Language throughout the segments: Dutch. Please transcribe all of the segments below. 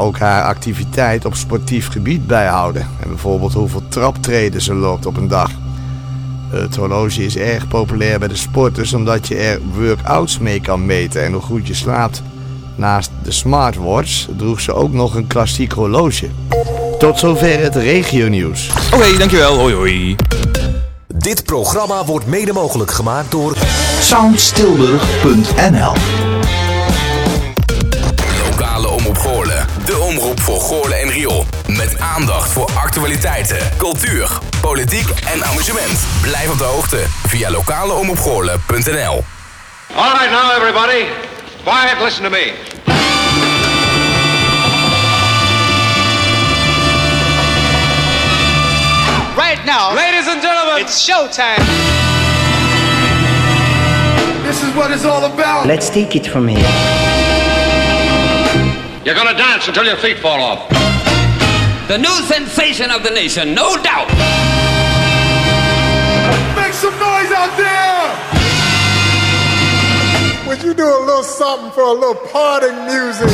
ook haar activiteit op sportief gebied bijhouden. En bijvoorbeeld hoeveel traptreden ze loopt op een dag. Het horloge is erg populair bij de sporters omdat je er workouts mee kan meten en hoe goed je slaapt. Naast de smartwatch droeg ze ook nog een klassiek horloge. Tot zover het regionieuws. Oké, dankjewel. Hoi hoi. Dit programma wordt mede mogelijk gemaakt door soundstilburg.nl De omroep voor Goorlen en Riool. Met aandacht voor actualiteiten, cultuur, politiek en amusement. Blijf op de hoogte via lokaleomroepgoorlen.nl All right, now, everybody. Quiet, listen to me. Right now, Ladies and gentlemen, it's showtime. this is what it's all about. Let's take it from here. You're gonna dance until your feet fall off. The new sensation of the nation, no doubt. Make some noise out there! Would you do a little something for a little parting music?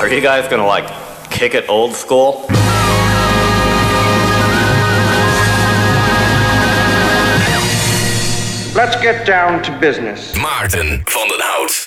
Are you guys gonna like kick it old school? Let's get down to business. Maarten van den Hout.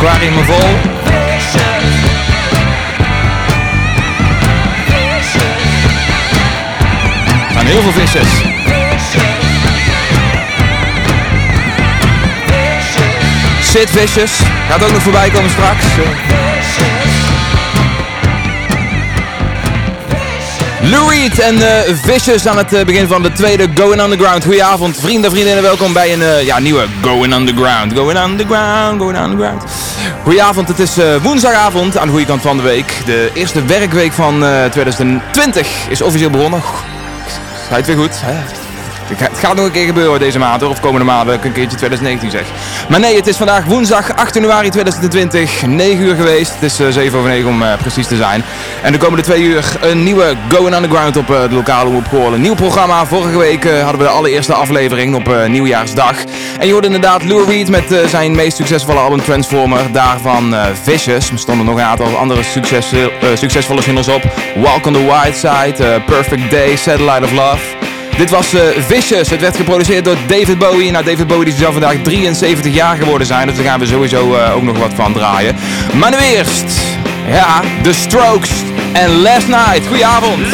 Aquarium vol. Vicious. Vicious. Aan heel veel. Sid Vicious. Gaat ook nog voorbij komen straks. Lou Reed en eh, Vicious aan het eh, begin van de tweede Going Underground. Goedenavond vrienden en vriendinnen, welkom bij een eh, ja, nieuwe Going Underground. Going Underground, Going Underground. Goedenavond, het is eh, woensdagavond aan de goede kant van de week. De eerste werkweek van eh, 2020 is officieel begonnen. Ga het weer goed? Het ga- Het gaat nog een keer gebeuren deze maand of komende maanden, ook een keertje 2019 zeg. Maar nee, het is vandaag woensdag 8 januari 2020, 9 uur geweest. Het is eh, 7 over 9 om eh, precies te zijn. En de komende twee uur een nieuwe Going Underground op eh, de lokale omroep. Een nieuw programma. Vorige week eh, hadden we de allereerste aflevering op eh, nieuwjaarsdag. En je hoorde inderdaad Lou Reed met zijn meest succesvolle album Transformer. Daarvan Vicious. Er stonden nog een aantal andere succes, succesvolle singles op. Walk on the White Side, Perfect Day, Satellite of Love. Dit was Vicious. Het werd geproduceerd door David Bowie. Nou, David Bowie die zou vandaag 73 jaar geworden zijn. Dus daar gaan we sowieso ook nog wat van draaien. Maar nu eerst, ja, The Strokes en Last Night. Goedenavond.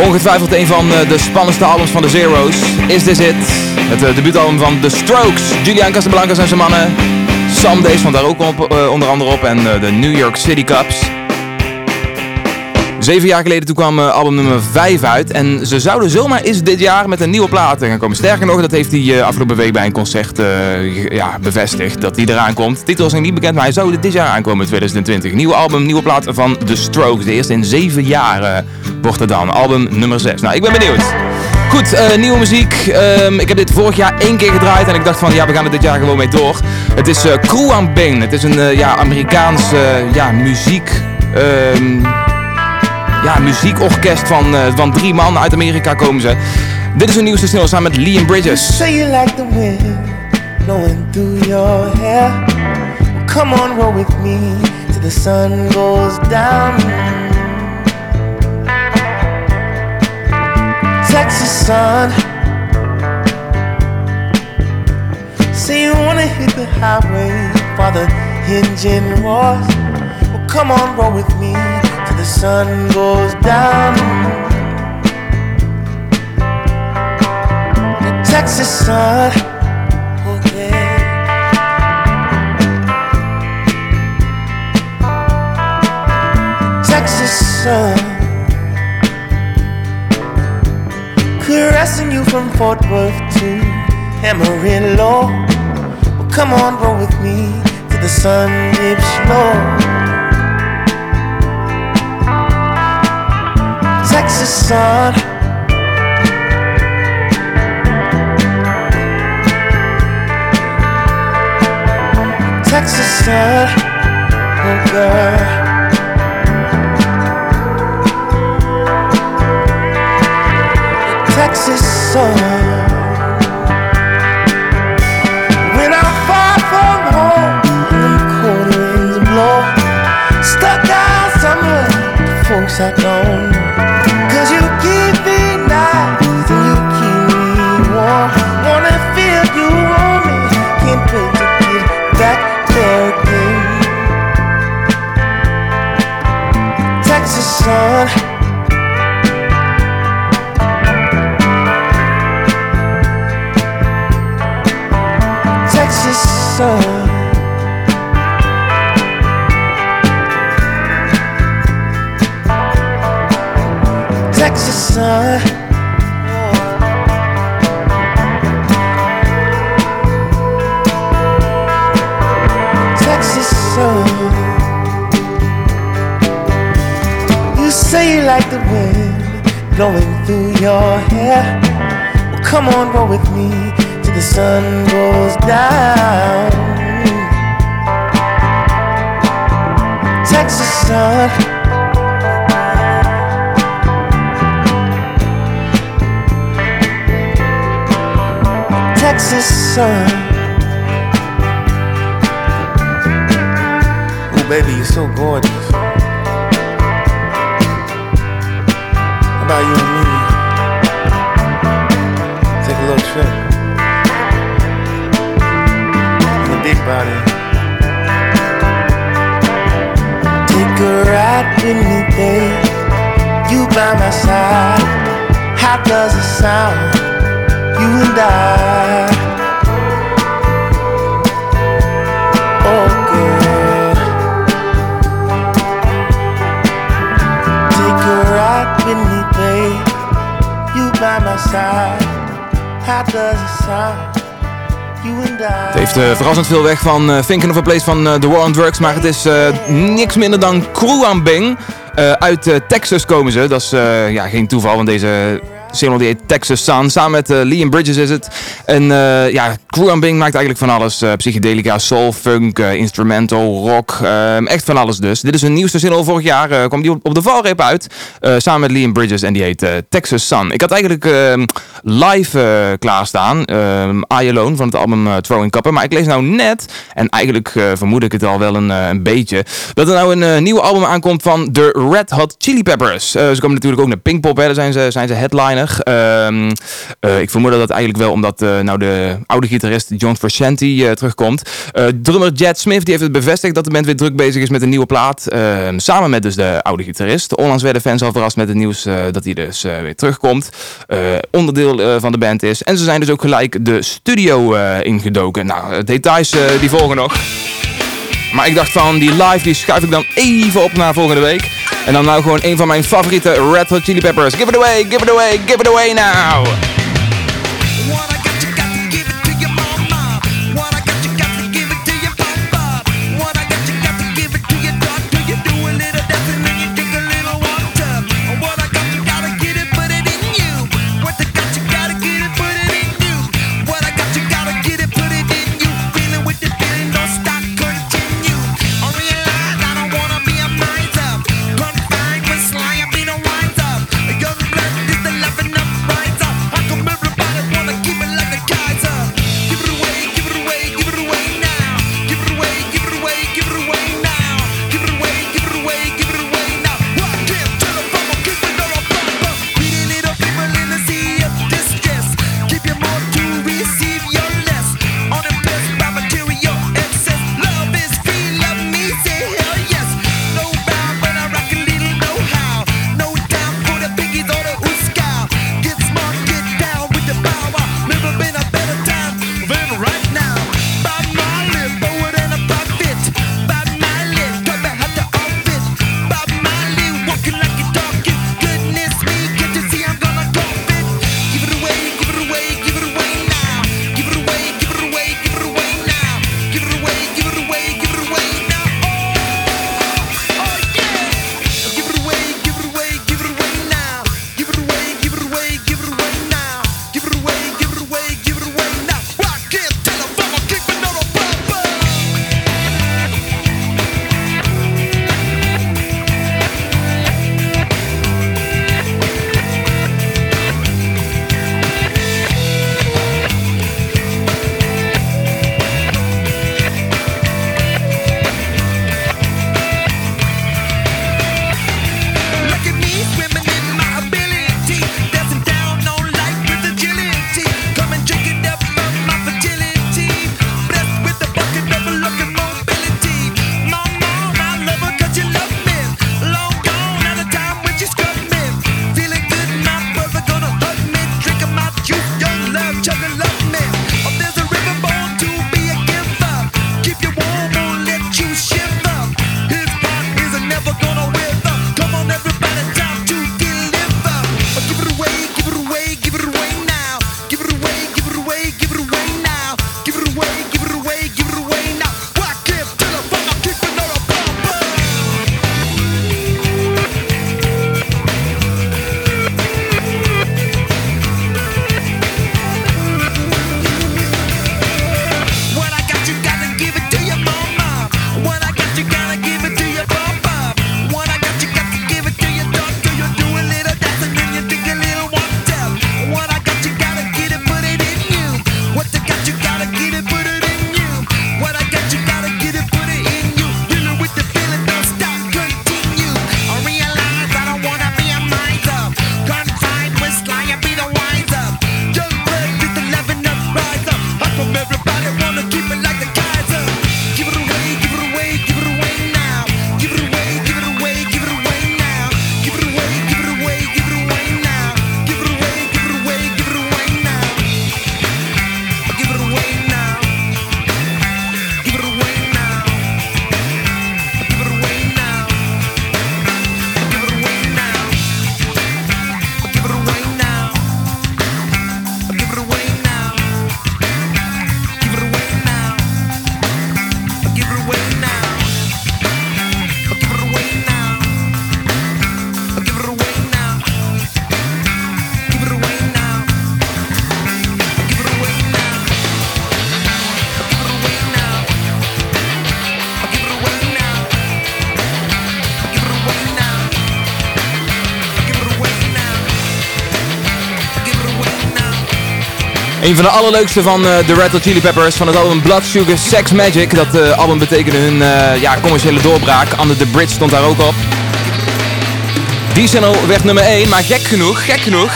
Ongetwijfeld een van eh, de spannendste albums van de Zero's. Is This It? Het eh, debuutalbum van The Strokes. Julian Casablancas en zijn mannen. Days van daar ook op, eh, onder andere op. En de New York City Cups. Zeven jaar geleden toen kwam eh, album nummer 5 uit. En ze zouden zomaar eens dit jaar met een nieuwe plaat gaan komen. Sterker nog, dat heeft hij eh, afgelopen week bij een concert eh, ja, bevestigd. Dat hij eraan komt. Titel is nog niet bekend, maar hij zou dit jaar aankomen in 2020. Nieuwe album, nieuwe plaat van The Strokes. De eerste in zeven jaar wordt het dan. Album nummer 6. Nou, ik ben benieuwd. Goed, nieuwe muziek. Ehm, ik heb dit vorig jaar één keer gedraaid en ik dacht van ja, we gaan er dit jaar gewoon mee door. Het is eh Kruan Bing. Het is een ja, Amerikaans ja, muziek... ehm, ja, muziekorkest van, eh, van drie man. Uit Amerika komen ze. Dit is hun nieuwste single samen met Liam Bridges. Say you like the wind blowing through your hair. Come on, roll with me till the sun goes down. Texas sun. Say you wanna hit the highway for the engine roars. Well, come on, roll with me sun goes down. The Texas sun. Texas sun. Caressing you from Fort Worth to Amarillo. Well, come on, roll with me till the sun dips low. Texas sun. Texas sun, oh girl. Texas sun. When I'm far from home, the cold winds blow. Stuck out folks I don't. You me, can't wait to get there. Texas sun. Texas sun. Texas sun. Like the wind blowing through your hair. Well, come on, roll with me till the sun goes down. Texas sun. Texas sun. Oh, baby, you're so gorgeous. About you and me? Take a little trip. In the big body. Take a ride with me, babe. You by my side. How does it sound? You and I. Het heeft eh, verrassend veel weg van eh Thinking of a Place van eh, The War on Drugs, maar het is niks minder dan Kruambing. Eh uit Texas komen ze, dat is ja, geen toeval, want deze single die heet Texas Sun. Samen met eh, Liam Bridges is het. En eh ja, Kruambing maakt eigenlijk van alles. eh, psychedelica, soul, funk, instrumental, rock, eh, echt van alles dus. Dit is hun nieuwste single vorig jaar, kwam die op, de valreep uit. samen met Liam Bridges en die heet Texas Sun. Ik had eigenlijk eh, live klaarstaan, eh I Alone van het album Throwing Copper. Maar ik lees nou net, en eigenlijk vermoed ik het al wel een, een beetje, dat er nou een nieuw album aankomt van de Red Hot Chili Peppers. Ze komen natuurlijk ook naar Pinkpop, hè. daar zijn ze, zijn ze headliner. Ehm, eh, ik vermoed dat eigenlijk wel omdat eh, nou de oude gitarist John Frusciante eh, terugkomt. Drummer Jet Smith die heeft het bevestigd dat de band weer druk bezig is met een nieuwe plaat. Ehm, samen met dus de oude gitarist. Onlangs werden fans al verrast met het nieuws dat hij dus weer terugkomt. Onderdeel van de band is. En ze zijn dus ook gelijk de studio ingedoken. Nou, details die volgen nog. Maar ik dacht van die live die schuif ik dan even op naar volgende week. En dan nou gewoon een van mijn favoriete Red Hot Chili Peppers. Give it away, give it away, give it away now. Een van de allerleukste van eh, de Red Hot Chili Peppers van het album Blood Sugar Sex Magic. Dat eh, album betekende hun eh, ja, commerciële doorbraak. Under the Bridge stond daar ook op. Die single werd nummer 1, maar gek genoeg, gek genoeg.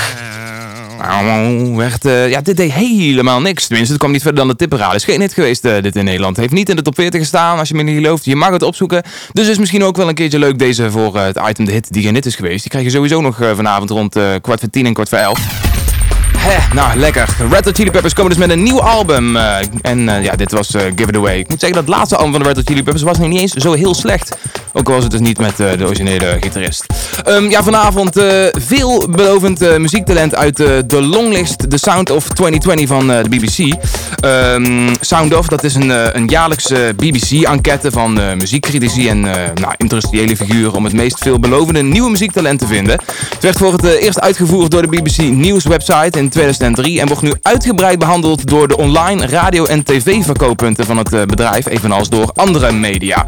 Werd, ja, dit deed helemaal niks. Tenminste, het kwam niet verder dan de tipperade. Is geen hit geweest dit in Nederland. Heeft niet in de top 40 gestaan, als je me niet gelooft. Je mag het opzoeken. Dus is misschien ook wel een keertje leuk deze voor het item de hit die geen hit is geweest. Die krijg je sowieso nog vanavond rond kwart voor tien en kwart voor elf. Hè, nou, lekker. Red Hot Chili Peppers komen dus met een nieuw album. eh, en eh, ja, dit was eh, Give It Away. Ik moet zeggen, dat laatste album van de Red Hot Chili Peppers was nog niet eens zo heel slecht. Ook al was het dus niet met de originele gitarist. Ehm, ja, vanavond veelbelovend muziektalent uit de longlist The Sound of 2020 van de BBC. Ehm, Sound of, dat is een, eh, een jaarlijkse BBC-enquête van eh, muziekcritici en eh, nou, industriële figuren om het meest veelbelovende nieuwe muziektalent te vinden. Het werd voor het eerst uitgevoerd door de BBC News website in 2003 en wordt nu uitgebreid behandeld door de online radio- en tv-verkooppunten van het bedrijf, evenals door andere media.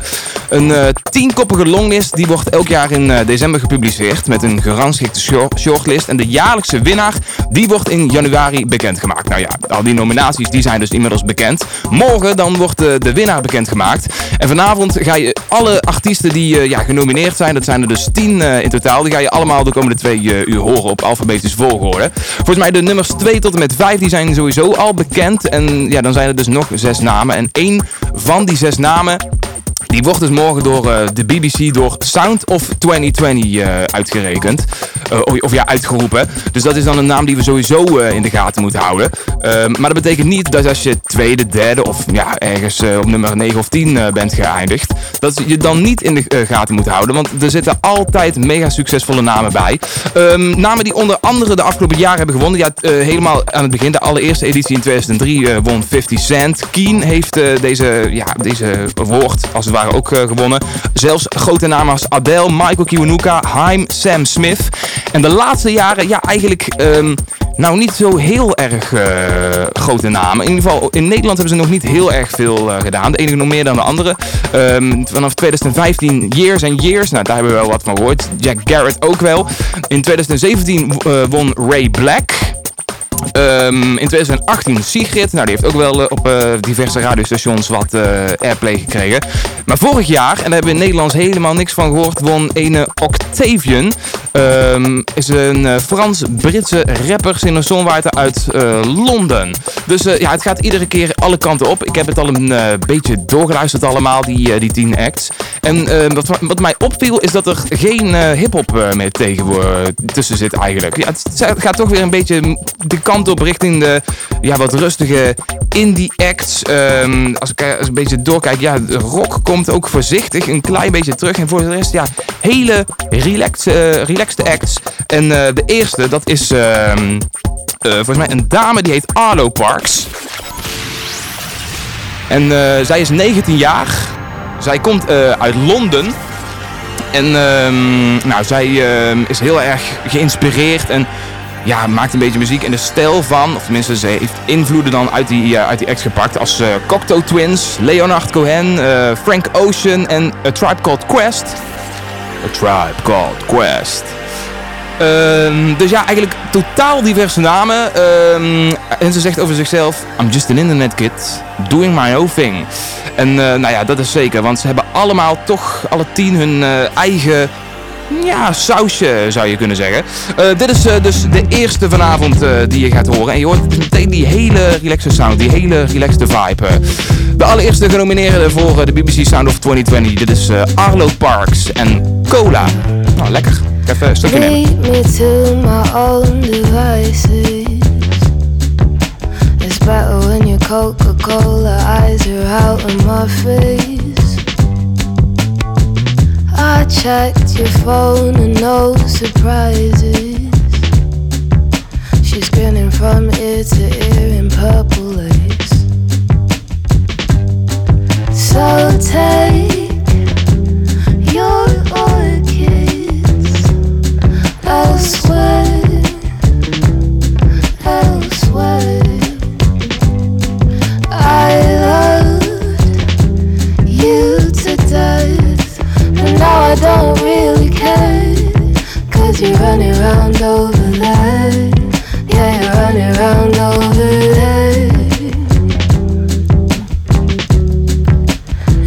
Een tienkoppige longlist die wordt elk jaar in december gepubliceerd met een gerangschikte shor- shortlist en de jaarlijkse winnaar die wordt in januari bekendgemaakt. Nou ja, al die nominaties die zijn dus inmiddels bekend. Morgen dan wordt eh, de winnaar bekendgemaakt en vanavond ga je alle artiesten die eh, ja, genomineerd zijn, dat zijn er dus tien eh, in totaal, die ga je allemaal de komende twee uur horen op alfabetische volgorde. Volgens mij de nummers 2 tot en met 5 die zijn sowieso al bekend en ja, dan zijn er dus nog zes namen en één van die zes namen die wordt dus morgen door eh, de BBC door Sound of 2020 eh, uitgerekend. Eh, of, of ja, uitgeroepen. Dus dat is dan een naam die we sowieso in de gaten moeten houden. Ehm, maar dat betekent niet dat als je tweede, derde of ja, ergens op nummer 9 of 10 eh, bent geëindigd, dat je dan niet in de gaten moet houden. Want er zitten altijd mega succesvolle namen bij. Ehm, namen die onder andere de afgelopen jaren hebben gewonnen. Ja, helemaal aan het begin, de allereerste editie in 2003 eh, won 50 Cent. Keen heeft deze, ja, deze award als het ware ook eh, gewonnen. Zelfs grote namen als Adele, Michael Kiwanuka, Haim, Sam Smith. En de laatste jaren, ja, eigenlijk ehm, nou niet zo heel erg eh, grote namen. In ieder geval, in Nederland hebben ze nog niet heel erg veel eh, gedaan. De ene nog meer dan de andere. Ehm, vanaf 2015 Years and Years, nou daar hebben we wel wat van gehoord. Jack Garrett ook wel. In 2017 eh, won Ray Black. Ehm, in 2018 Sigrid, nou die heeft ook wel eh, op eh, diverse radiostations wat eh, airplay gekregen. Maar vorig jaar, en daar hebben we in Nederlands helemaal niks van gehoord, won ene Octavian. Ehm, is een Frans-Britse rapper, singer-songwriter uit Londen. Dus ja, het gaat iedere keer alle kanten op. Ik heb het al een beetje doorgeluisterd allemaal, die, die tien acts. En eh, wat, wat mij opviel is dat er geen hip-hop meer tegen, tussen zit eigenlijk. Ja, het, het gaat toch weer een beetje de kant op richting de ja, wat rustige indie acts. Ehm, als, ik, eh, als ik een beetje doorkijk, ja, de rock komt ook voorzichtig een klein beetje terug. En voor de rest, ja, hele relaxed, eh, acts. En eh, de eerste, dat is ehm, eh, volgens mij een dame die heet Arlo Parks. En zij is 19 jaar. Zij komt uit Londen. En ehm, nou, zij is heel erg geïnspireerd en ja, maakt een beetje muziek in de stijl van, of tenminste, ze heeft invloeden dan uit die, eh, uit die act gepakt. Als eh Cocteau Twins, Leonard Cohen, eh, Frank Ocean en A Tribe Called Quest. A Tribe Called Quest. Ehm, dus ja, eigenlijk totaal diverse namen. Ehm, en ze zegt over zichzelf: I'm just an internet kid, doing my own thing. En eh, nou ja, dat is zeker, want ze hebben allemaal toch alle tien hun eigen ja, sausje zou je kunnen zeggen. Eh, dit is eh, dus de eerste vanavond eh, die je gaat horen. En je hoort meteen die hele relaxe sound, die hele relaxte vibe. De allereerste genomineerde voor de BBC Sound of 2020. Dit is Arlo Parks en Cola. Nou, lekker. Ik even een stukje nemen. Me to my own devices. It's better when your Coca-Cola eyes are out of my face. I checked your phone and no surprises. She's grinning from ear to ear in purple lace. So take your orchids elsewhere. you running around over there. Yeah, you're running round over there.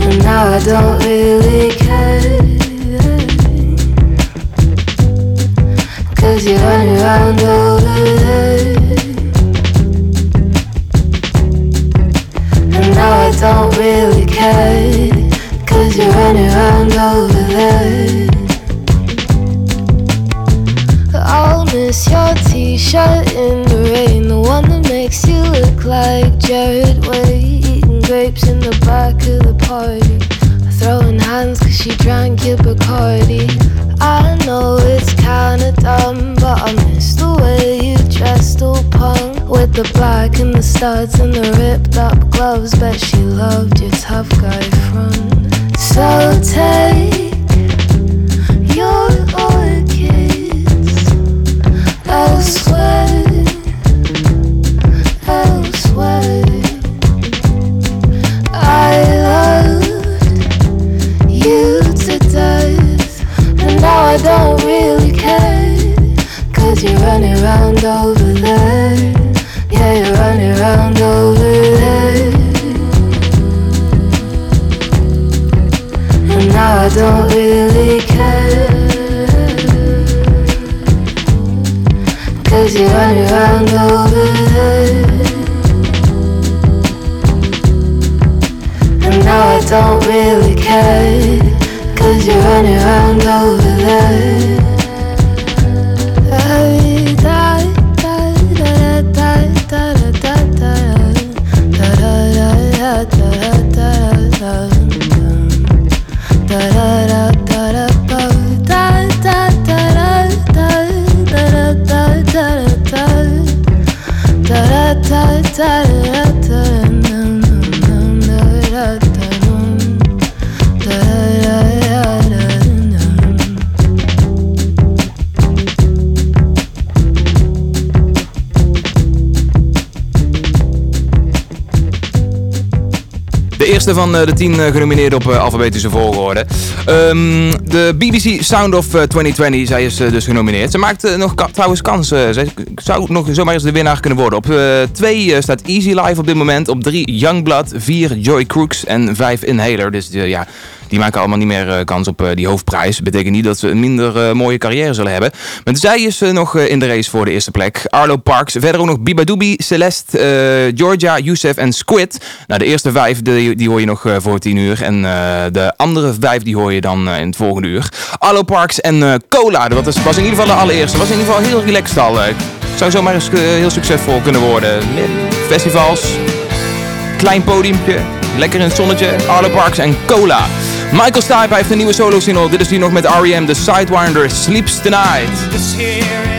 And now I don't really care. Cause you're running round over there. And now I don't really care. Cause you're running round over there. Your t-shirt in the rain The one that makes you look like Jared Way Eating grapes in the back of the party. Throwing hands cause she drank your Bacardi. I know it's kinda dumb But I miss the way you dressed all punk. With the black and the studs and the ripped up gloves Bet she loved your tough guy front. So take I don't really care. Cause you run around over there And now I don't really care. Cause you run around over there Van eh, de tien eh, genomineerden op eh, alfabetische volgorde. Ehm, de BBC Sound of eh, 2020, zij is dus genomineerd. Ze maakt nog trouwens kans. zij zou nog zomaar eens de winnaar kunnen worden. Op 2 staat Easy Live op dit moment. Op 3 Youngblood. 4 Joy Crooks. En 5 Inhaler. Dus ja, die maken allemaal niet meer eh, kans op eh, die hoofdprijs. Betekent niet dat ze een minder eh, mooie carrière zullen hebben. Maar zij is nog in de race voor de eerste plek. Arlo Parks. Verder ook nog Bibadoobie, Celeste, Georgia, Youssef en Squid. Nou, de eerste vijf die, hoor je nog voor 10 uur. En de andere vijf die hoor je dan in het volgende uur. Arlo Parks en Cola. Dat was, was in ieder geval de allereerste. Was in ieder geval heel relaxed al. zou zomaar eens heel succesvol kunnen worden. Festivals, klein podiumpje, lekker in het zonnetje. Arlo Parks en Cola. Michael Stipe heeft een nieuwe solo single. Dit is die nog met R.E.M. The Sidewinder Sleeps Tonight.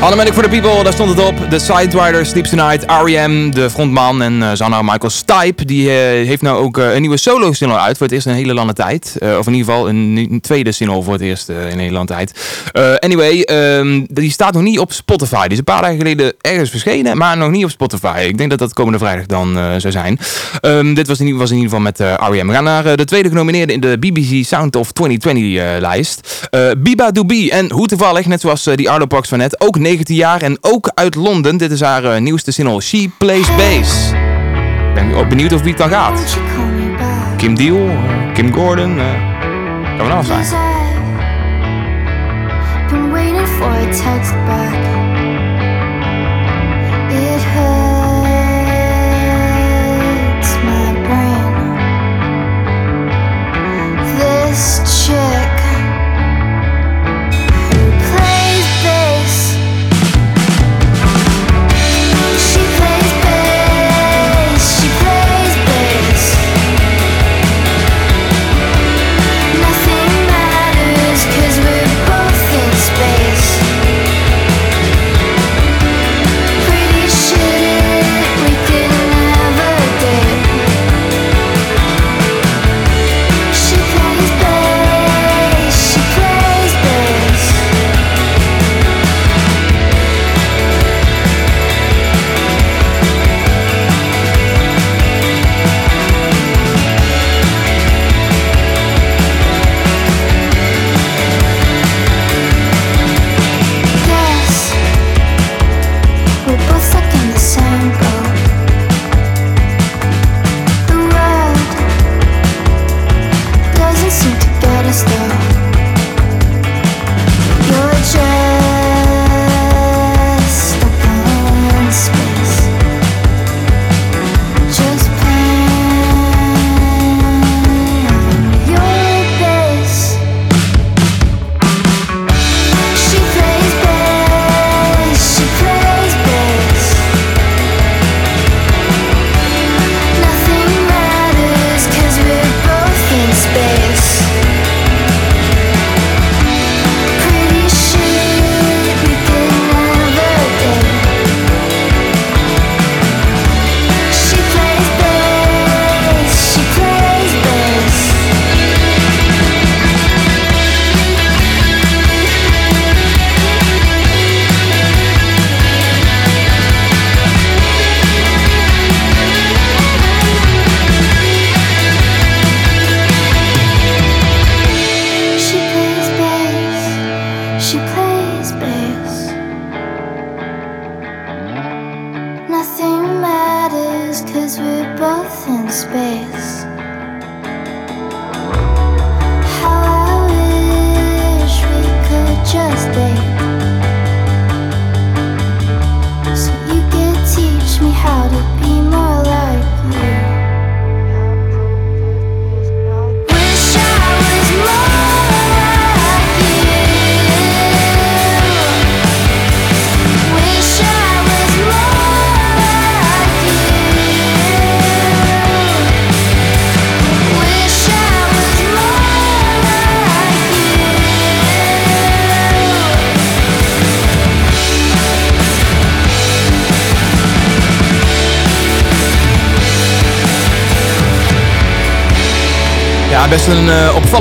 Automatic for the People, daar stond het op. The Sidewider, Sleeps Tonight, R.E.M., de frontman en uh, zanger Michael Stipe. Die uh, heeft nou ook uh, een nieuwe solo-single uit voor het eerst in een hele lange tijd. of in ieder geval een, tweede single voor het eerst in een hele lange tijd. anyway, um, die staat nog niet op Spotify. Die is een paar dagen geleden ergens verschenen, maar nog niet op Spotify. Ik denk dat dat komende vrijdag dan zou zijn. Um, dit was in, was in ieder geval met R.E.M. We gaan naar de tweede genomineerde in de BBC Sound of 2020-lijst. Biba Doobie en hoe toevallig, net zoals die Arlo Box van net, ook 19 jaar en ook uit Londen. Dit is haar uh, nieuwste single, She Plays Bass. Ik ben ook benieuwd of wie het dan gaat. Kim Deal, Kim Gordon, uh, kan van alles zijn.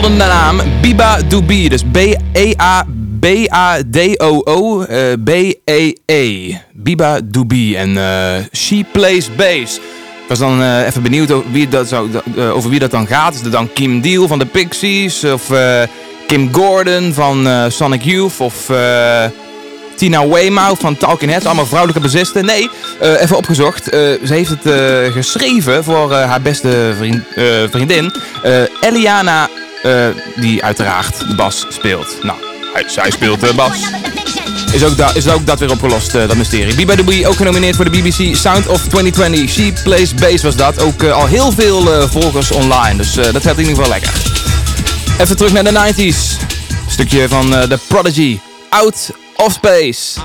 Opvallende naam. Biba Doobie. Dus B-E-A-B-A-D-O-O. Uh, B-E-E. Biba Doobie. En uh, She Plays Bass. Ik was dan uh, even benieuwd over wie, dat zou, over wie dat dan gaat. Is het dan Kim Deal van de Pixies? Of Kim Gordon van Sonic Youth? Of Tina Weymouth van Talking Heads? Allemaal vrouwelijke bassisten? Nee, even opgezocht. ze heeft het geschreven voor haar beste vriend, vriendin. Eliana, die uiteraard de bas speelt. Nou, zij speelt de bas. Is ook, da is ook dat weer opgelost, uh, dat mysterie. Biba Bee ook genomineerd voor de BBC Sound of 2020. She Plays Bass was dat. Ook uh, al heel veel volgers online. Dus dat gaat in ieder geval lekker. Even terug naar de 90s. Een stukje van The Prodigy. Out of Space.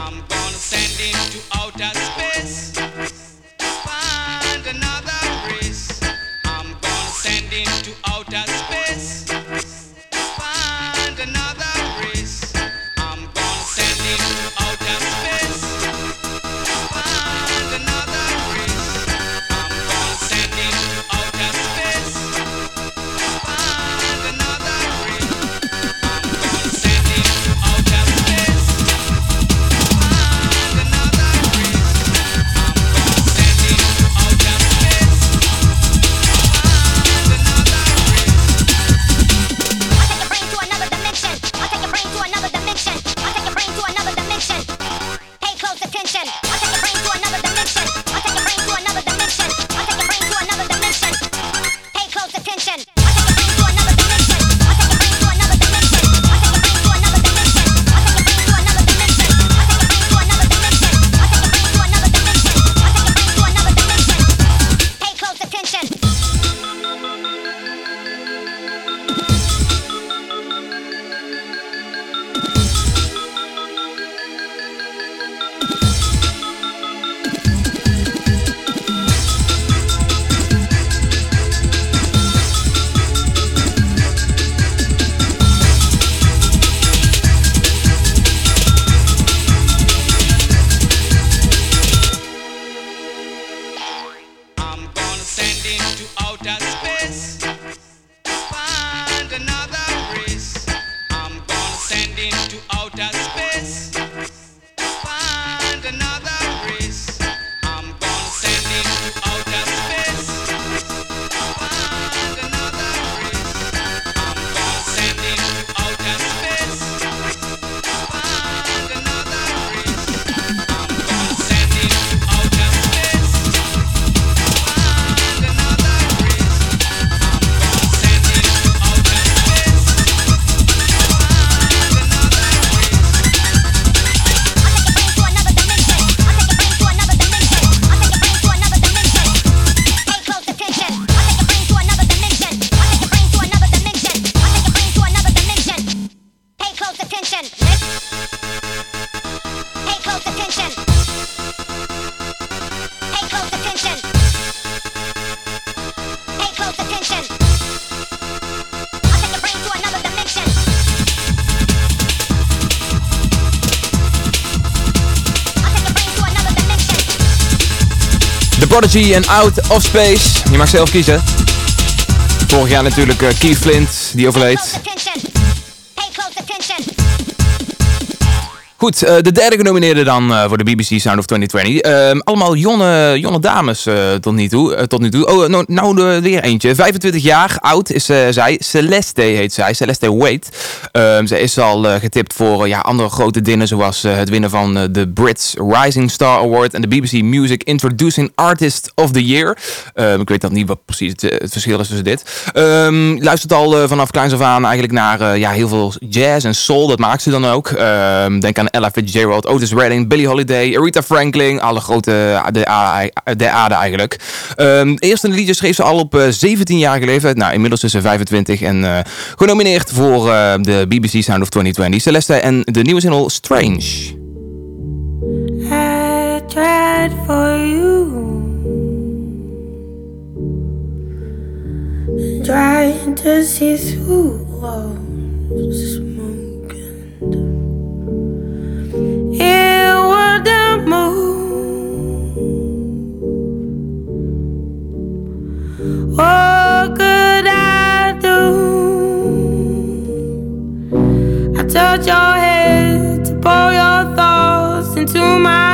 Prodigy en Out of Space. Je mag zelf kiezen. Vorig jaar natuurlijk eh, Keith Flint, die overleed. Goed, eh, de derde genomineerde dan eh, voor de BBC Sound of 2020. Ehm, allemaal jonge, jonge dames tot, nu toe, tot nu toe. Oh, nou, nou weer eentje. 25 jaar oud is zij. Celeste heet zij. Celeste Wade. Ehm, zij is al eh, getipt voor eh, ja, andere grote dingen. Zoals eh, het winnen van de Brits Rising Star Award. En de BBC Music Introducing Artist of the Year. Ehm, ik weet dat niet wat precies het, verschil is tussen dit. Ehm, luistert al vanaf kleins af aan eigenlijk naar ja, heel veel jazz en soul. Dat maakt ze dan ook. Denk aan Ella Fitzgerald, Otis Redding, Billie Holiday, Aretha Franklin. Alle grote de, de aarde eigenlijk. Ehm eerste liedje schreef ze al op eh, 17-jarige leeftijd. Nou, inmiddels is ze 25 en genomineerd voor de BBC Sound of 2020. Celeste en de nieuwe single Strange. I tried for you. Trying to see through all smoke and it wouldn't move. What could I do? Touch your head to pour your thoughts into my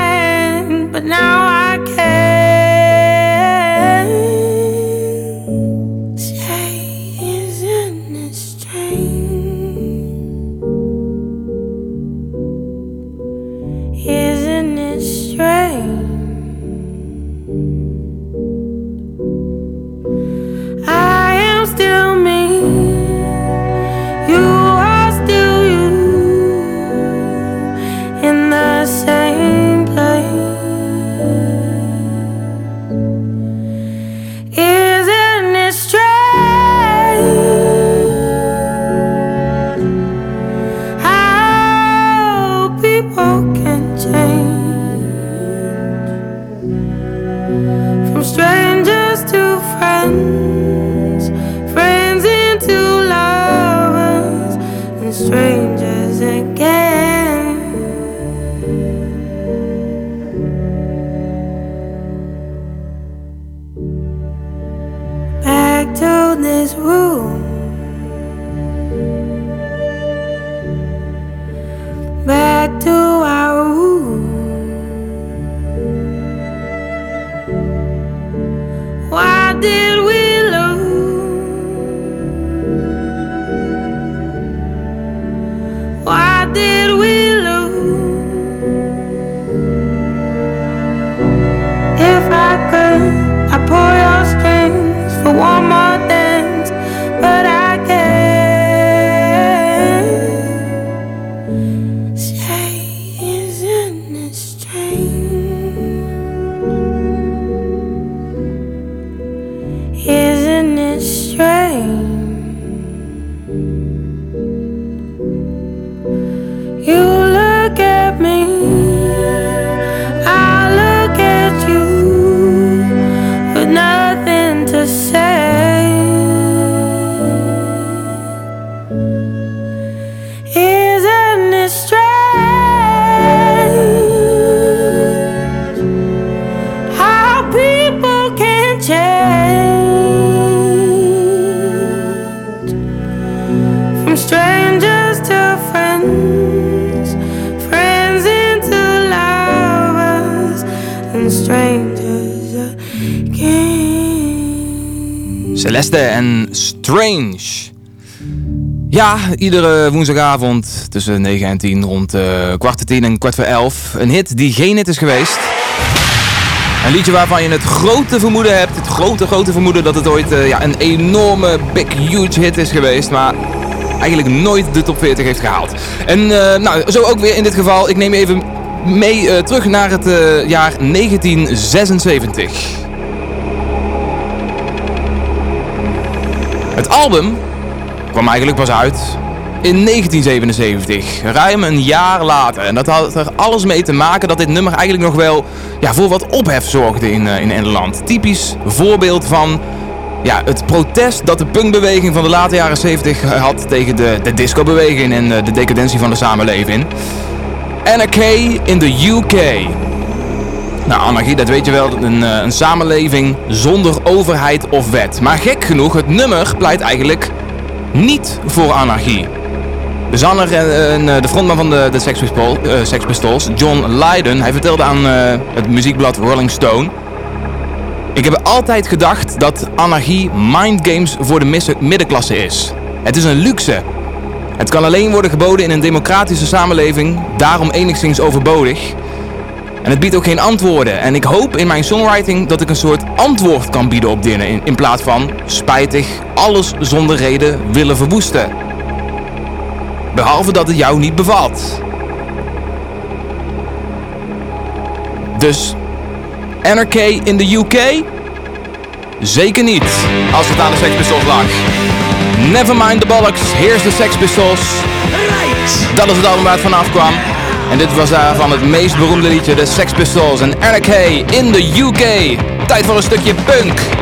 Celeste en Strange. Ja, iedere woensdagavond tussen 9 en 10 rond eh, kwart voor 10 en kwart voor 11. Een hit die geen hit is geweest. Een liedje waarvan je het grote vermoeden hebt, het grote, grote vermoeden dat het ooit eh, ja, een enorme, big, huge hit is geweest. Maar eigenlijk nooit de top 40 heeft gehaald. En eh, nou, zo ook weer in dit geval. Ik neem je even mee terug naar het jaar 1976. Het album kwam eigenlijk pas uit in 1977, ruim een jaar later. En dat had er alles mee te maken dat dit nummer eigenlijk nog wel ja, voor wat ophef zorgde in, eh, in Engeland. Typisch voorbeeld van ja, het protest dat de punkbeweging van de late jaren 70 had tegen de, de discobeweging en eh, de decadentie van de samenleving. NRK in de UK. Nou, anarchie, dat weet je wel, een, eh, een samenleving zonder overheid of wet. Maar gek genoeg, het nummer pleit eigenlijk niet voor anarchie. De zanger en eh, de frontman van de, de Sex, eh, Sex Pistols, John Lydon, hij vertelde aan eh, het muziekblad Rolling Stone... Ik heb altijd gedacht dat anarchie mindgames voor de middenklasse is. Het is een luxe. Het kan alleen worden geboden in een democratische samenleving, daarom enigszins overbodig. En het biedt ook geen antwoorden. En ik hoop in mijn songwriting dat ik een soort antwoord kan bieden op dingen. In, in plaats van spijtig alles zonder reden willen verwoesten. Behalve dat het jou niet bevalt. Dus NRK in de UK? Zeker niet, als het aan de Sex Pistols lag. Nevermind the bollocks, here's the Sex Pistols. Dat is het album waar het vanaf kwam. En dit was daarvan het meest beroemde liedje, de Sex Pistols en NRK in de UK. Tijd voor een stukje punk.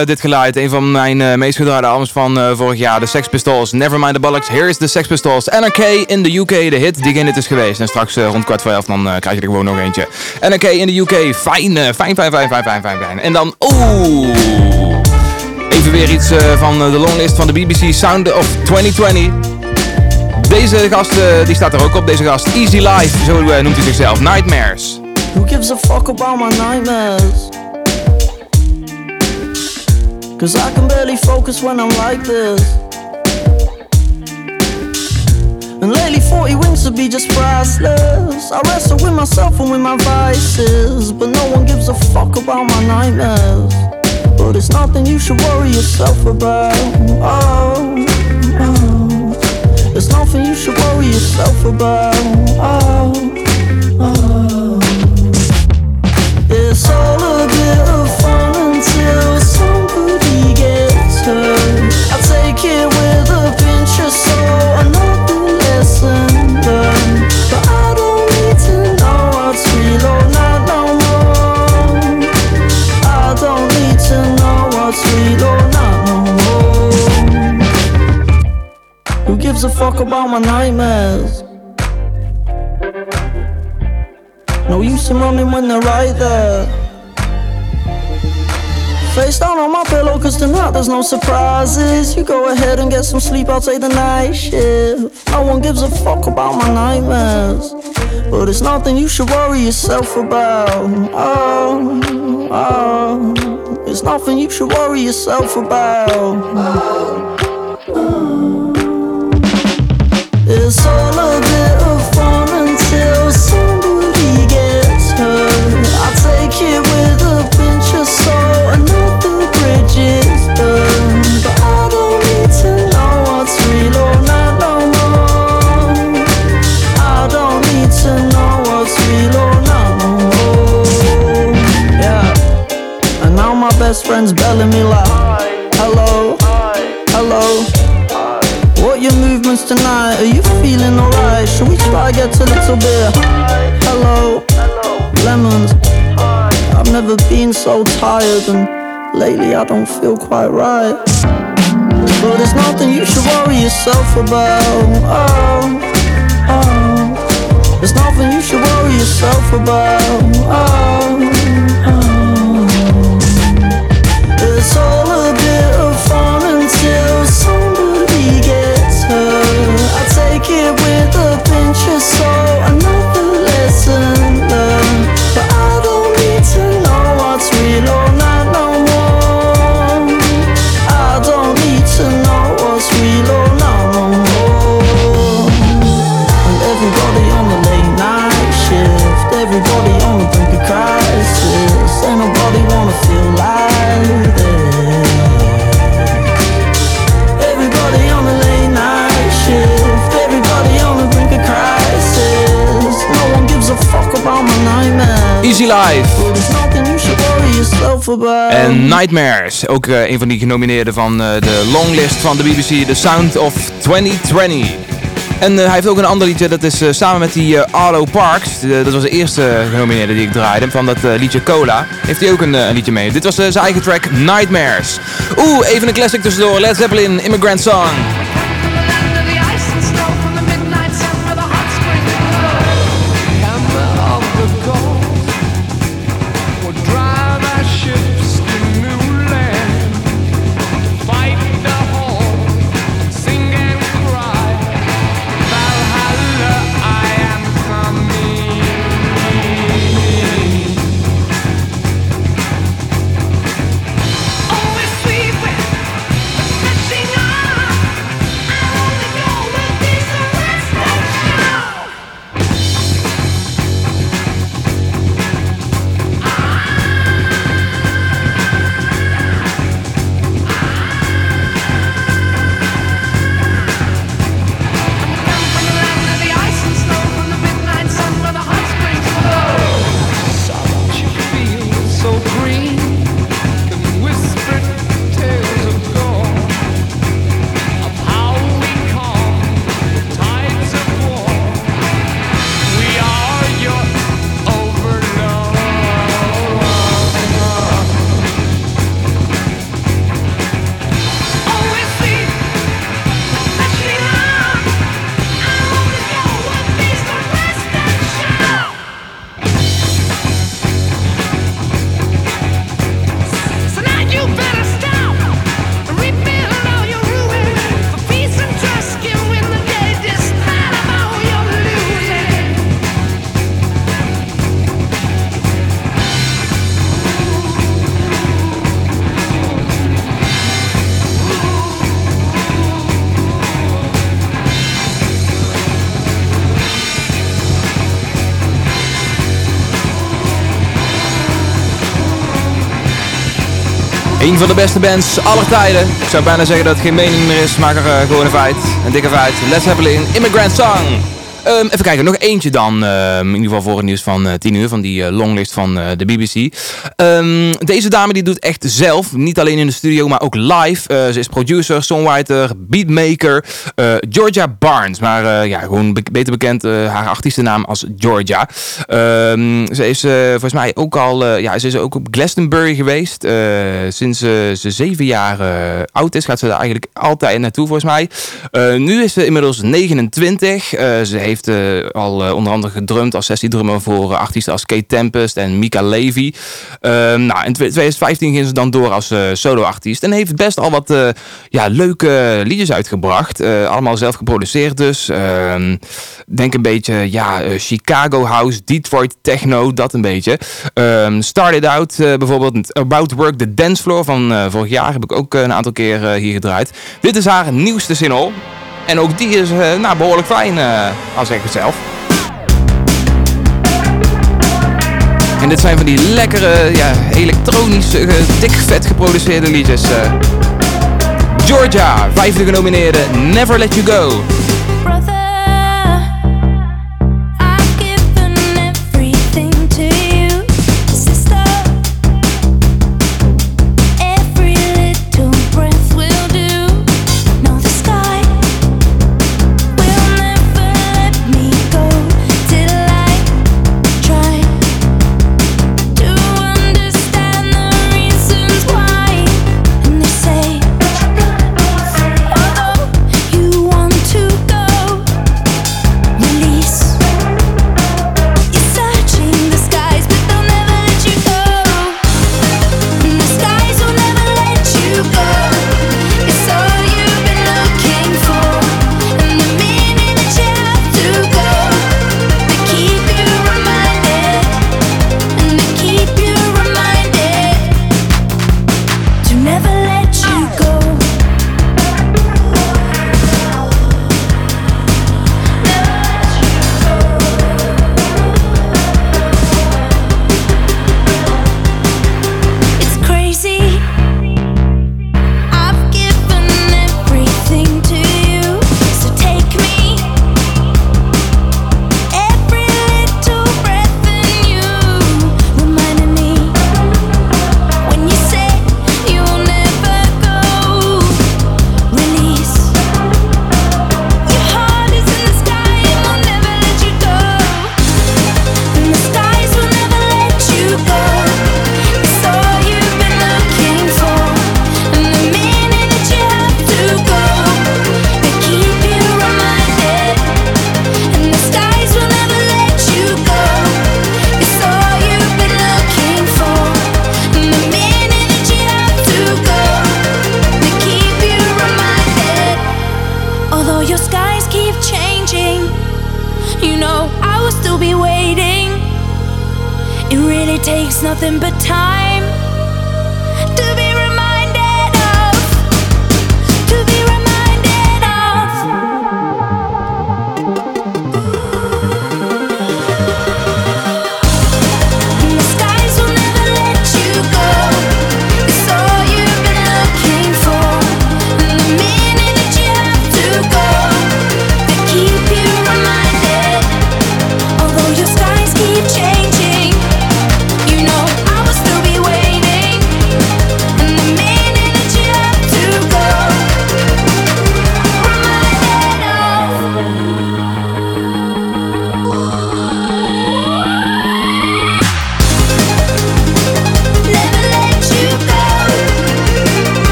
Eh, dit geluid. Een van mijn eh, meest gedraaide albums van eh, vorig jaar. De Sex Pistols. Nevermind the Bollocks. Here is the Sex Pistols. NRK in de UK. De hit die in dit is geweest. En straks rond kwart voor elf dan krijg je er gewoon nog eentje. NRK in de UK. Fijn, fijn, fijn, fijn, fijn, fijn, fijn. En dan, oeh. Even weer iets van de longlist van de BBC Sound of 2020. Deze gast, die staat er ook op. Deze gast, Easy Life. Zo noemt hij zichzelf. Nightmares. Who gives a fuck about my nightmares? Cause I can barely focus when I'm like this. And lately 40 wins to be just priceless. I wrestle with myself and with my vices. But no one gives a fuck about my nightmares. But it's nothing you should worry yourself about. Oh, oh. It's nothing you should worry yourself about. Oh. A fuck about my nightmares? No use in running when they're right there. Face down on my pillow, cause tonight there's no surprises. You go ahead and get some sleep, I'll take the night shift. No one gives a fuck about my nightmares. But it's nothing you should worry yourself about. Oh, oh. It's nothing you should worry yourself about. All until somebody gets hurt. I take it with a pinch of salt, is burned. But I don't need to know what's real or not no more. I don't need to know what's real or not no more. Yeah. And now my best friend's belling me like, hello, hello. What your movements tonight? Are you feeling alright? Should we try get a little bit? Hello, lemons. I've never been so tired, and lately I don't feel quite right. But there's nothing you should worry yourself about. Oh, oh. There's nothing you should worry yourself about. Oh, oh. En Nightmares, ook eh, een van die genomineerden van eh, de longlist van de BBC, The Sound of 2020. En eh, hij heeft ook een ander liedje, dat is samen met die Arlo Parks. Dat was de eerste genomineerde die ik draaide, van dat liedje Cola. Heeft hij ook een, een liedje mee. Dit was zijn eigen track, Nightmares. Oeh, even een classic tussendoor. Led Zeppelin, Immigrant Song. Een van de beste bands aller tijden. Ik zou bijna zeggen dat het geen mening meer is, maar er, eh, gewoon een feit. Een dikke feit. Let's Zeppelin, Immigrant Song. Ehm, even kijken, nog eentje dan. ehm, in ieder geval voor het nieuws van eh 10 uur. Van die eh, longlist van de BBC. Ehm, deze dame die doet echt zelf. Niet alleen in de studio, maar ook live. Eh, ze is producer, songwriter, beatmaker. eh, Georgia Barnes. Maar eh, ja, gewoon be- beter bekend haar artiestennaam als Georgia. Ehm, ze is volgens mij ook al... ja, ze is ook op Glastonbury geweest. Sinds ze zeven jaar oud is, gaat ze daar eigenlijk altijd naartoe volgens mij. Nu is ze inmiddels 29. Eh, ze heeft al onder andere gedrumd als sessiedrummer voor artiesten als Kate Tempest en Mika Levy. Ehm, nou, in 2015 ging ze dan door als eh, solo-artiest. En heeft best al wat eh, ja, leuke liedjes uitgebracht. Eh, allemaal zelf geproduceerd dus. Ehm, denk een beetje ja, Chicago House, Detroit Techno, dat een beetje. Ehm, Started Out bijvoorbeeld. About Work, The Dance Floor van vorig jaar heb ik ook een aantal keer hier gedraaid. Dit is haar nieuwste single. En ook die is nou, behoorlijk fijn, eh al zeg ik zelf. En dit zijn van die lekkere, ja, elektronisch, eh, dik vet geproduceerde liedjes. eh. Georgia, vijfde genomineerde, Never Let You Go.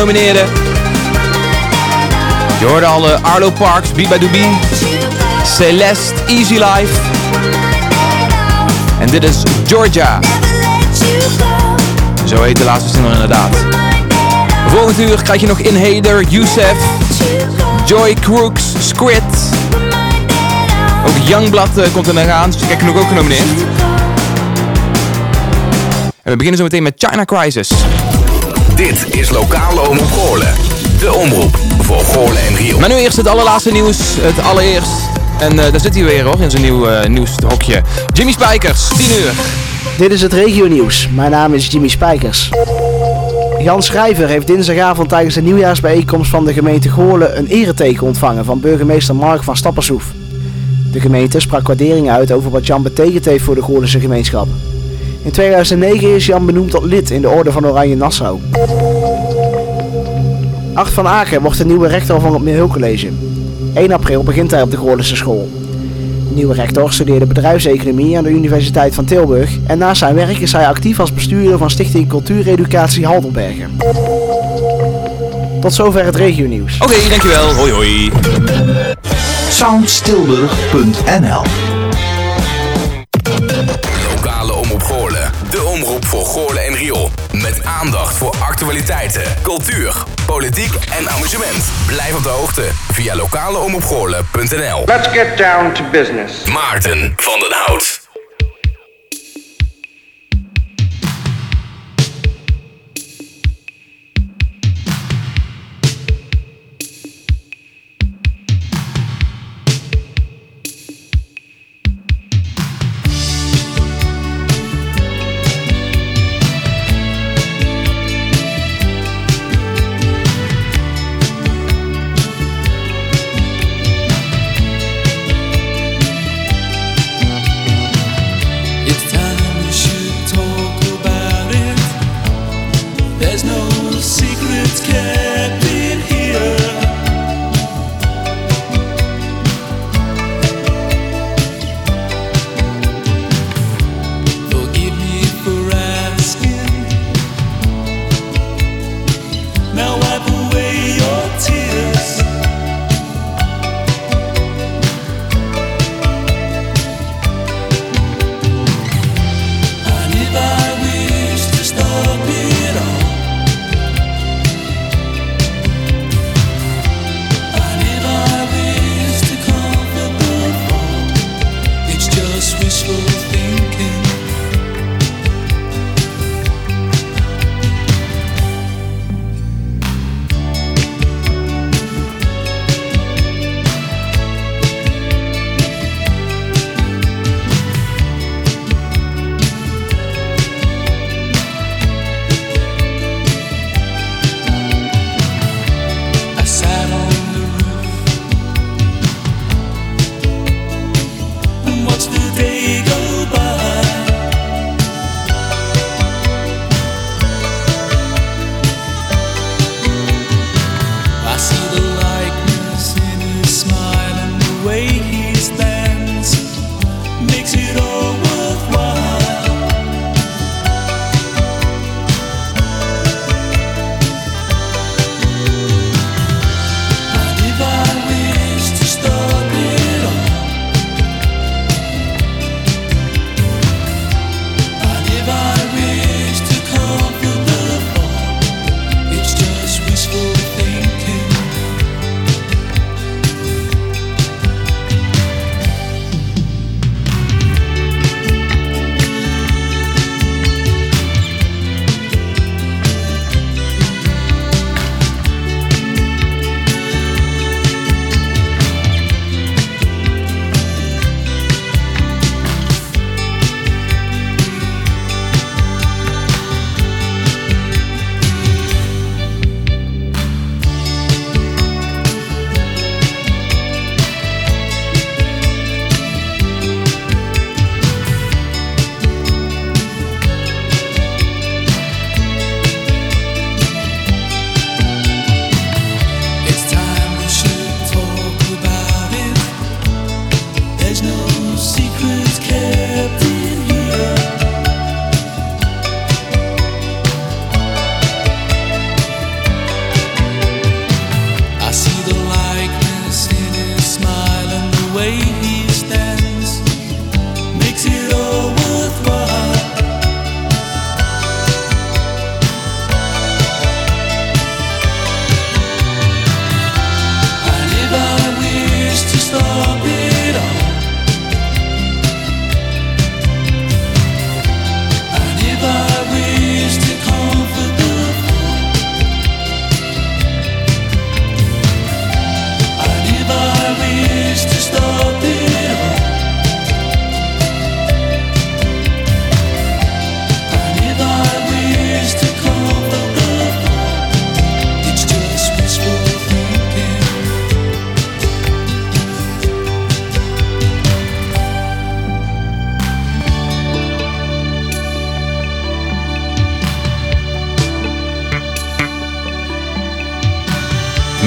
Genomineerde. Je hoorde al eh, Arlo Parks, by Doobie, Celeste, Easy Life. En dit is Georgia. Zo heet de laatste single inderdaad. Volgend uur krijg je nog Inhaler, Youssef, Joy Crooks, Squid. Ook Youngblood eh, komt er nog aan, dus kijk nog ook genomineerd. En we beginnen zo meteen met China Crisis. Dit is Lokale Omroep Goorlen. De omroep voor Goorlen en Rio. Maar nu eerst het allerlaatste nieuws. Het allereerst En eh, daar zit hij weer hoor, in zijn nieuw, eh, nieuwste hokje. Jimmy Spijkers, 10 uur. Dit is het regionieuws. Mijn naam is Jimmy Spijkers. Jan Schrijver heeft dinsdagavond tijdens de nieuwjaarsbijeenkomst van de gemeente Goorlen een ereteken ontvangen van burgemeester Mark van Stappershoef. De gemeente sprak waardering uit over wat Jan betekend heeft voor de Goorlense gemeenschap. In 2009 is Jan benoemd tot lid in de Orde van Oranje Nassau. Art van Aken wordt de nieuwe rector van het Mill College. 1 april begint hij op de Goorlense school. De nieuwe rector studeerde bedrijfseconomie aan de Universiteit van Tilburg en naast zijn werk is hij actief als bestuurder van Stichting Cultuureducatie Haldelbergen. Tot zover het regionieuws. Oké, dankjewel. Hoi hoi. Soundstilburg.nl De omroep voor Goorlen en Riool. Met aandacht voor actualiteiten, cultuur, politiek en amusement. Blijf op de hoogte via lokaleomroepgoorlen.nl Let's get down to business. Maarten van den Hout.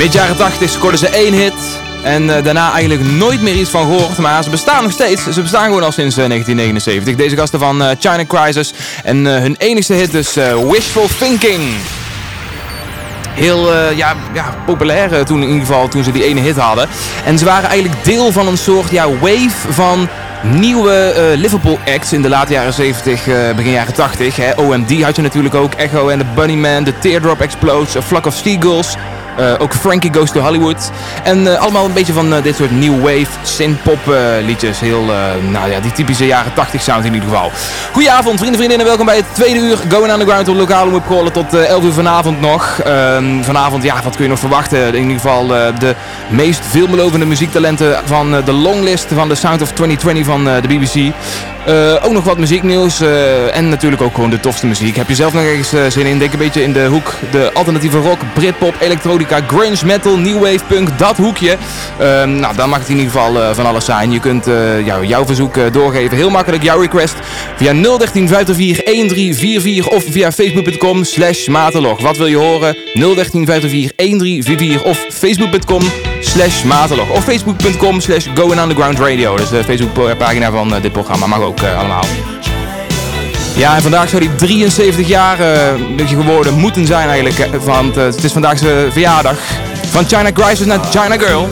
Mid jaren 80 scoorden ze één hit. En eh, daarna eigenlijk nooit meer iets van gehoord. Maar ze bestaan nog steeds. Ze bestaan gewoon al sinds eh, 1979. Deze gasten van eh, China Crisis. En eh, hun enigste hit is eh, Wishful Thinking. Heel eh, ja, ja, populair eh, toen in ieder geval toen ze die ene hit hadden. En ze waren eigenlijk deel van een soort ja, wave van nieuwe eh, Liverpool acts in de late jaren 70, eh, begin jaren 80. Hè. OMD had je natuurlijk ook, Echo en de Bunnyman, The Teardrop Explodes, A Flock of Seagulls. Eh, ook Frankie Goes to Hollywood. En eh, allemaal een beetje van eh, dit soort new wave synth-pop liedjes. Heel, nou ja, die typische jaren 80 sound in ieder geval. Goedenavond vrienden, vriendinnen. Welkom bij het tweede uur Going Underground op lokale Goorlen tot eh, 11 uur vanavond nog. Ehm, vanavond, ja, wat kun je nog verwachten? In ieder geval de meest veelbelovende muziektalenten van de longlist van de Sound of 2020 van de BBC. Eh, ook nog wat muzieknieuws eh, en natuurlijk ook gewoon de tofste muziek. Heb je zelf nog ergens eh, zin in? Denk een beetje in de hoek. De alternatieve rock, Britpop, elektronica, grunge, metal, new wave, punk, dat hoekje. Ehm, nou, dan mag het in ieder geval van alles zijn. Je kunt jou- jouw verzoek doorgeven. Heel makkelijk, jouw request via 013 504 1344 of via facebook.com slash matelog. Wat wil je horen? 013 504 1344 of facebook.com slash matelog. Of facebook.com slash going underground radio. Dat is de Facebookpagina van eh, dit programma. Mag ook eh, allemaal. Ja, en vandaag zou hij 73 jaar beetje geworden moeten zijn eigenlijk. Want het is vandaag zijn verjaardag. Van China Crisis naar China girl.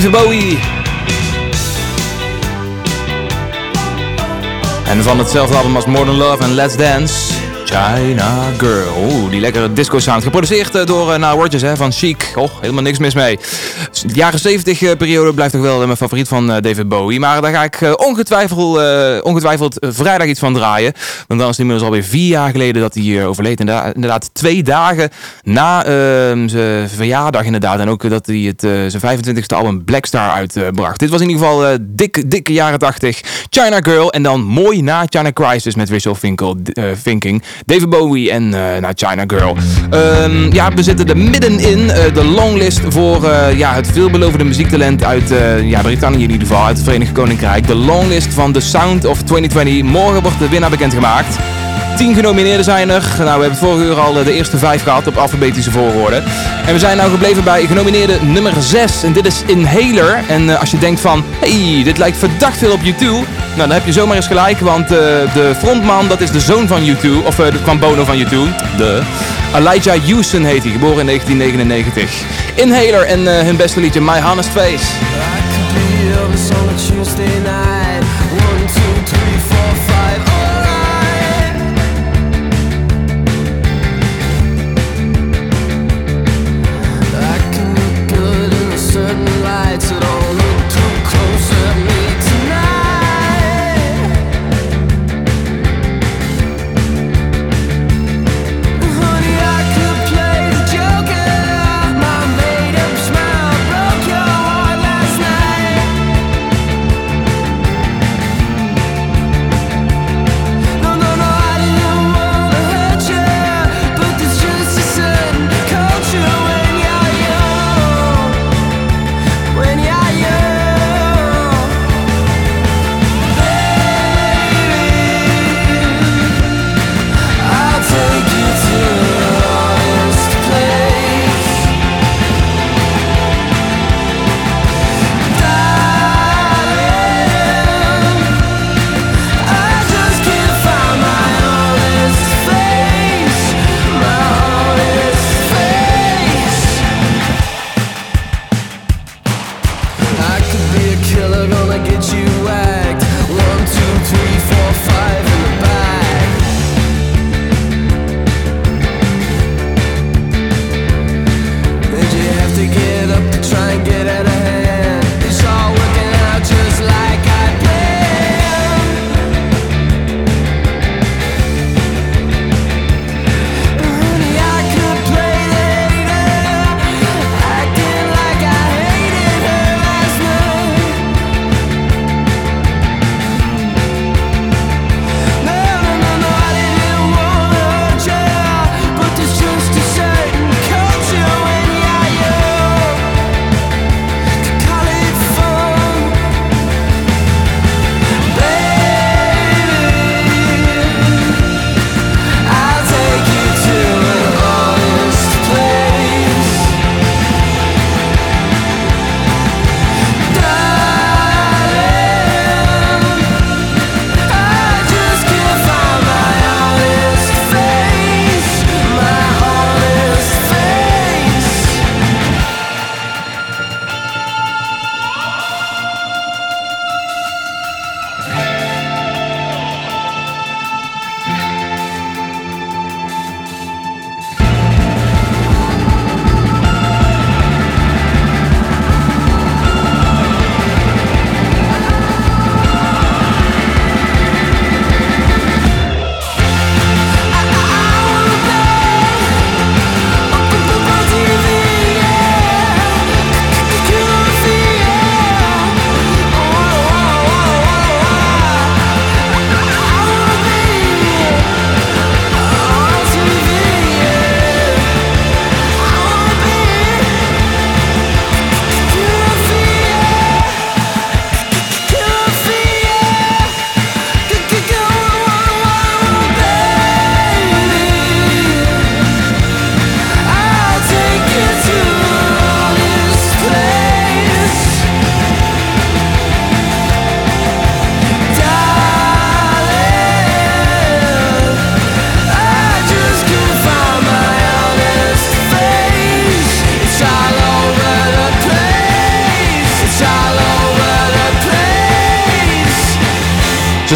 David Bowie. En van hetzelfde album als More Than Love en Let's Dance. China Girl. Oeh, die lekkere disco sound. Geproduceerd eh, door uh, hè, van Chic. Oh, helemaal niks mis mee. De jaren 70 eh, periode blijft toch wel mijn favoriet van eh, David Bowie. Maar daar ga ik eh, ongetwijfeld, eh, ongetwijfeld eh, vrijdag iets van draaien. Want dan is het inmiddels alweer vier jaar geleden dat hij eh, overleed. Inderdaad, twee dagen na ehm, zijn verjaardag inderdaad. En ook dat hij het, eh, zijn 25e album Black Star uitbracht. Dit was in ieder geval eh, dik, dikke jaren 80. China Girl. En dan mooi na China Crisis met Rachel Finkel, eh, Finking. David Bowie en eh na China Girl. Ehm, ja, we zitten er middenin. eh de longlist voor eh, ja, het veelbelovende muziektalent uit eh, ja, Brittannië in ieder geval. Uit het Verenigd Koninkrijk. De longlist van The Sound of 2020. Morgen wordt de winnaar bekendgemaakt. Tien genomineerden zijn er. Nou, we hebben vorige uur al eh, de eerste vijf gehad op alfabetische volgorde. En we zijn nou gebleven bij genomineerde nummer 6. En dit is Inhaler. En eh, als je denkt van, hey, dit lijkt verdacht veel op U2. Nou, dan heb je zomaar eens gelijk. Want eh, de frontman, dat is de zoon van U2. Of uh, van Bono van U2. De Elijah Houston heet hij. Geboren in 1999. Inhaler en hun beste liedje My Honest Face.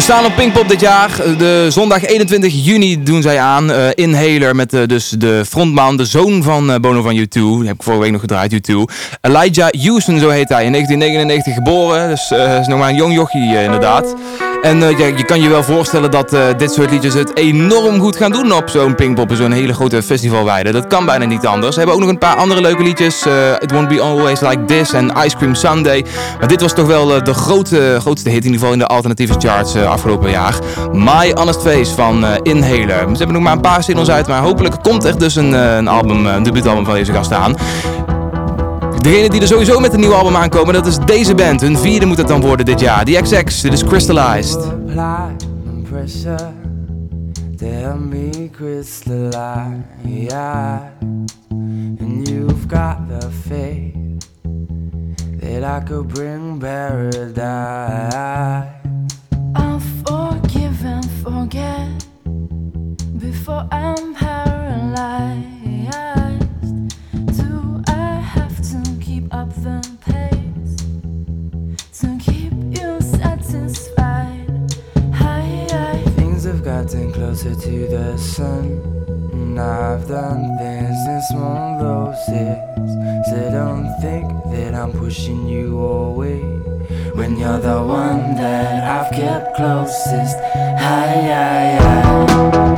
Staan op Pinkpop dit jaar. De zondag 21 juni doen zij aan. Eh, Inhaler met eh, dus de frontman, de zoon van eh, Bono van U2. Die heb ik vorige week nog gedraaid, U2. Elijah Houston, zo heet hij. In 1999 geboren. Dus eh, is nog maar een jong jochie eh, inderdaad. En eh, je kan je wel voorstellen dat eh, dit soort liedjes het enorm goed gaan doen op zo'n Pinkpop. Zo'n hele grote festivalweide. Dat kan bijna niet anders. Ze hebben ook nog een paar andere leuke liedjes. eh, It Won't Be Always Like This en Ice Cream Sunday. Maar dit was toch wel de grote, grootste hit in ieder geval in de alternatieve charts afgelopen jaar. My Honest Face van Inhaler. Ze hebben nog maar een paar singles uit, maar hopelijk komt er dus een, een album, een debuutalbum van deze gast aan. Degene die er sowieso met een nieuw album aankomen, dat is deze band. Hun vierde moet het dan worden dit jaar. The XX, dit is Crystallized. Tell me crystallize And you've got the faith That I could bring paradise I'll forgive and forget before I'm paralyzed. Gotten closer to the sun. And I've done things in small doses. So don't think that I'm pushing you away. When you're the one that I've kept closest. Hi, hi, hi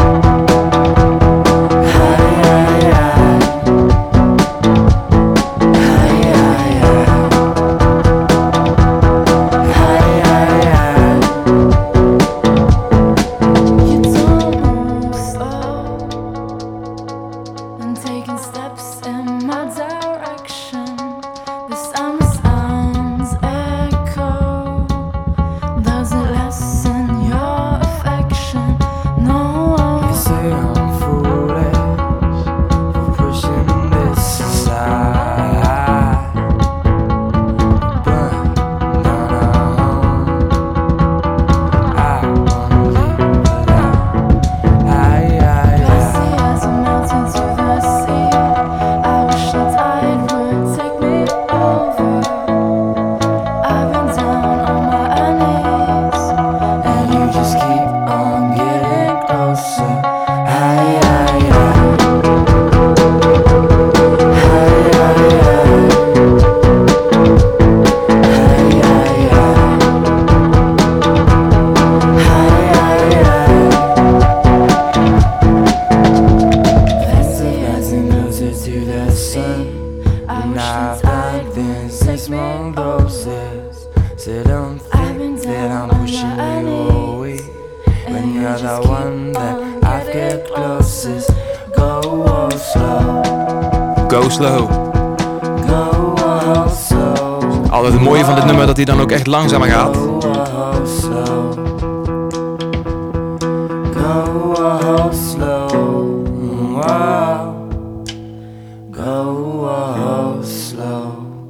hij dan ook echt langzamer gaat.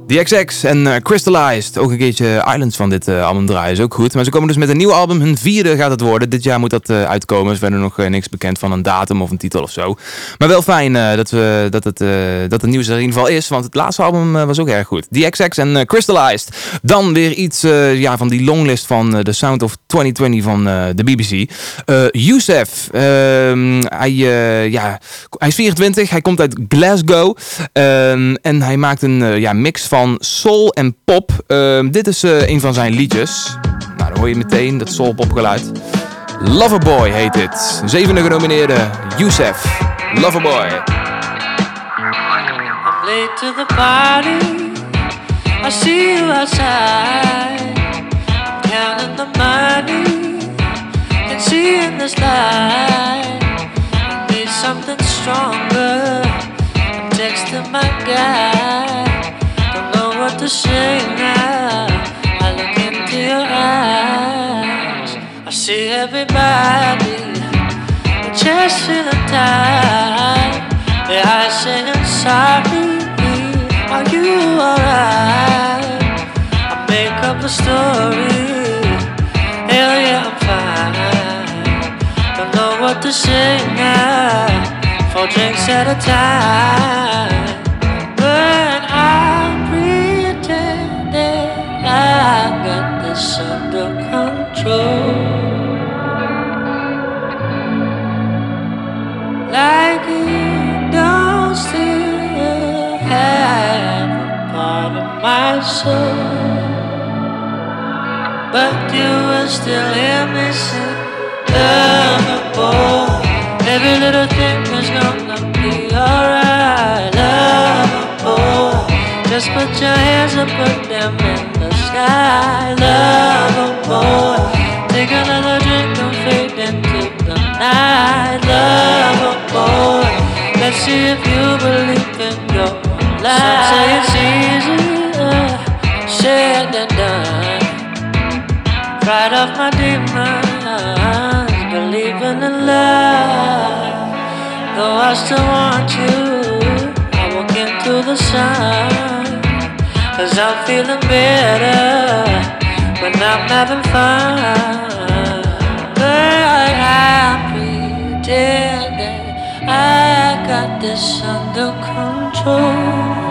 The XX en eh, Crystallized. Ook een keertje Islands van dit eh, album draaien is ook goed. Maar ze komen dus met een nieuw album. Hun vierde gaat het worden. Dit jaar moet dat eh, uitkomen. Er is verder nog niks bekend van een datum of een titel of zo. Maar wel fijn dat, we, dat, het, dat het nieuws er in ieder geval is. Want het laatste album was ook erg goed. The XX en Crystallized. Dan weer iets ja, van die longlist van The Sound of 2020 van de BBC. Youssef. ehm, hij, ja, hij is 24. Hij komt uit Glasgow. Ehm, en hij maakt een ja, mix van soul en pop. Ehm, dit is eh, een van zijn liedjes. Nou, dan hoor je meteen dat soul-pop geluid. Loverboy heet dit. Zevende genomineerde Youssef. Loverboy. I'm late to the party. I see you outside. Counting the money. Can see in this light. I need something stronger. Say now. I look into your eyes. I see everybody. The chest feeling tight. The eyes saying sorry. Are you alright? I make up a story. Hell yeah, I'm fine. Don't know what to say now. Four drinks at a time. I got this under control. Like you don't still have a part of my soul, but you are still innocent, lovable. Every little thing is gonna be alright, lovable. Just put your hands up, put them in the sky, lover boy. Take another drink fade into the night, lover boy. Let's see if you believe in your life. Some say it's easier said than done. Fight off my demons, believing in love. Though I still want you, I walk into the sun. Cause I'm feeling better when I'm having fun. But I pretend that I got this under control.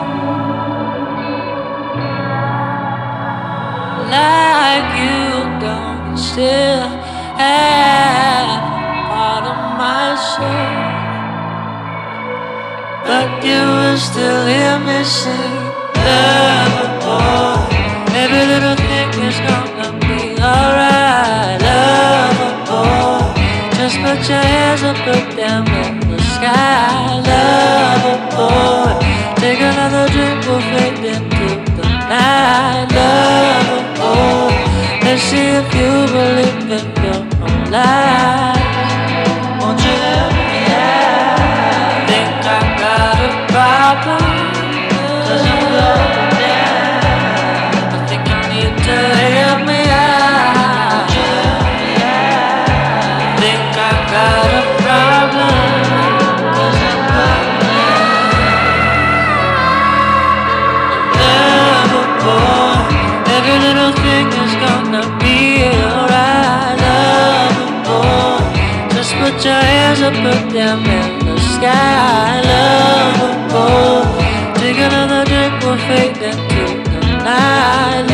like you don't still have part of my soul. But you will still hear me sing, put your hands up, put them in the sky, Lover boy. Take another up, put them in the sky. Lover boy, oh, take another drink, we'll fade into the night.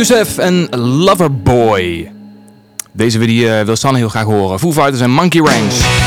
Youssef en Loverboy. Deze video eh, wil heel graag horen. Foo Fighters en Monkey Ranch.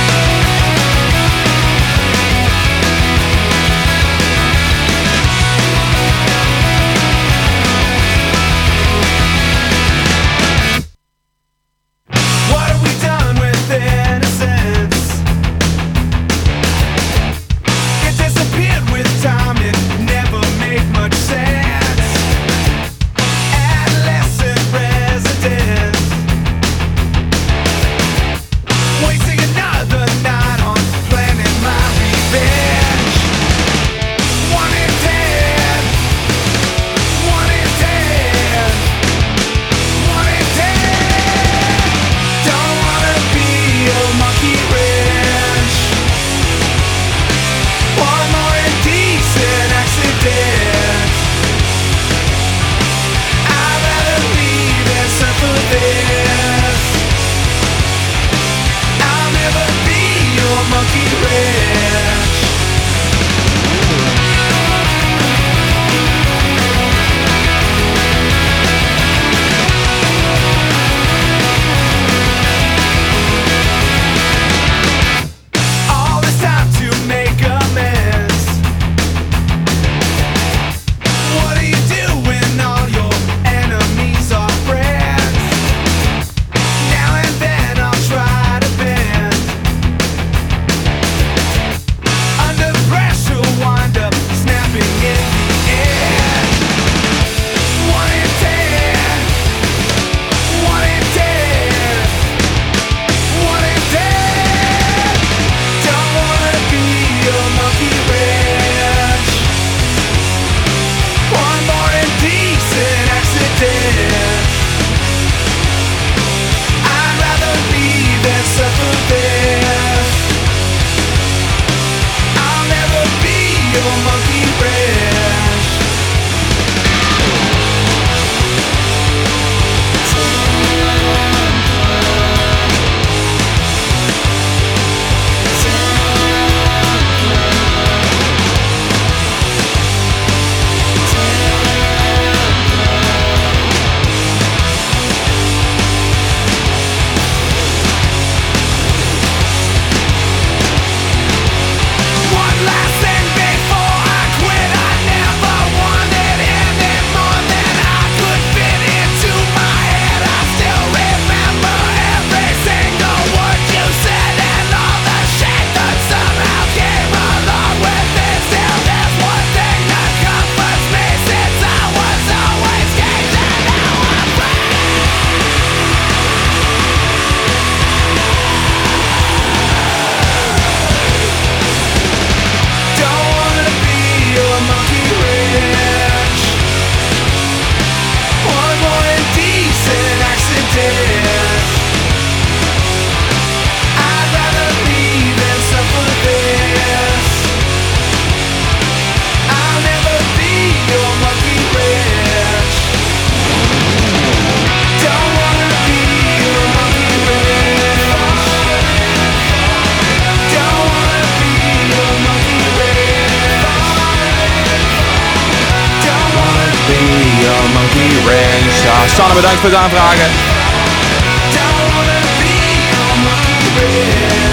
Aanvragen.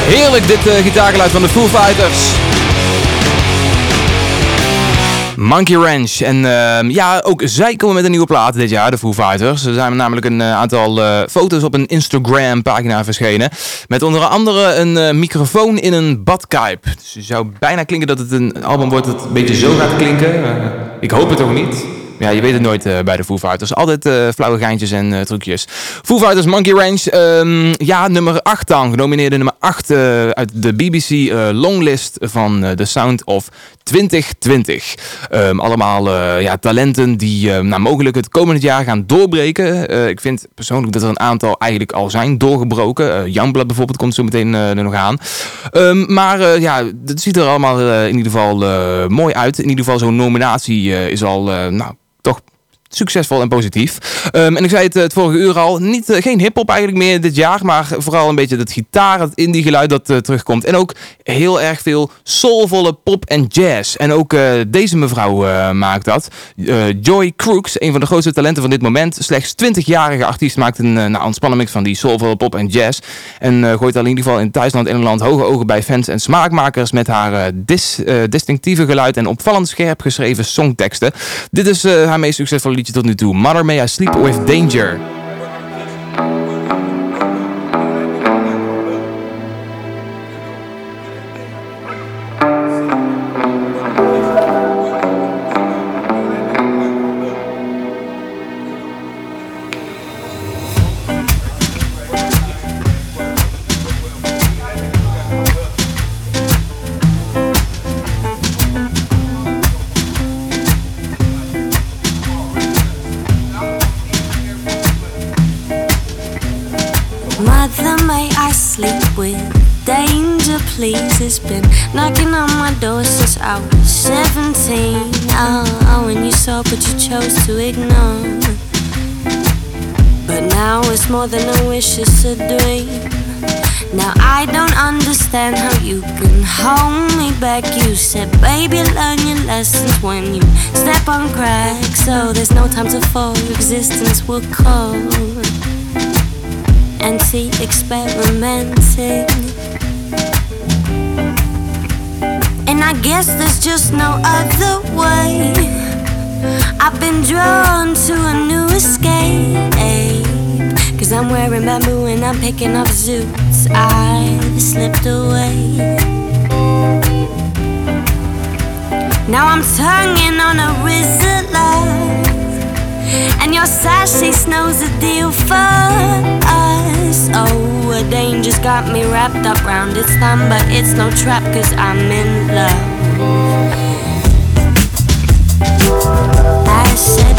Heerlijk dit eh, gitaargeluid van de Foo Fighters. Monkey Ranch. En ehm, ja, ook zij komen met een nieuwe plaat dit jaar, de Foo Fighters. Er zijn namelijk een eh, aantal eh, foto's op een Instagram-pagina verschenen. Met onder andere een microfoon in een badkuip. Dus je zou bijna klinken dat het een album wordt dat een beetje zo gaat klinken. Ik hoop het toch niet. Ja, je weet het nooit eh, bij de Foo Fighters. Altijd eh, flauwe geintjes en eh, trucjes. Foo Fighters Monkey Ranch. ehm, ja, nummer 8 dan. Genomineerde nummer 8 eh, uit de BBC longlist van The Sound of 2020. Ehm, allemaal ja, talenten die eh, nou, mogelijk het komende jaar gaan doorbreken. Ik vind persoonlijk dat er een aantal eigenlijk al zijn doorgebroken. Eh Youngblood bijvoorbeeld komt zo meteen er nog aan. Ehm, maar ja, het ziet er allemaal in ieder geval mooi uit. In ieder geval zo'n nominatie is al, nou, toch succesvol en positief. Ehm, en ik zei het, eh, het vorige uur al, niet, eh, geen hip-hop eigenlijk meer dit jaar, maar vooral een beetje dat gitaar, het indie geluid dat eh, terugkomt. En ook heel erg veel soulvolle pop en jazz. En ook deze mevrouw maakt dat. Joy Crooks, een van de grootste talenten van dit moment. Slechts 20-jarige artiest maakt een nou, ontspannen mix van die soulvolle pop en jazz. En gooit al in ieder geval in Thuisland en Engeland hoge ogen bij fans en smaakmakers met haar dis, distinctieve geluid en opvallend scherp geschreven songteksten. Dit is haar meest succesvolle liedje tot nu toe. Mother May I Sleep With Danger. Please? It's been knocking on my door since I was 17. Oh, oh, you saw, but you chose to ignore. But now it's more than a wish, it's a dream. Now I don't understand how you can hold me back. You said, baby, learn your lessons when you step on cracks. So there's no time to fall, existence will call anti-experimenting. And I guess there's just no other way. I've been drawn to a new escape. Cause I'm wearing bamboo and I'm picking up zoots. I've slipped away. Now I'm tonguing on a Rizzler. And your sassy snow's a deal for us. Oh, a danger's got me wrapped up round its thumb, but it's no trap, cause I'm in love. I said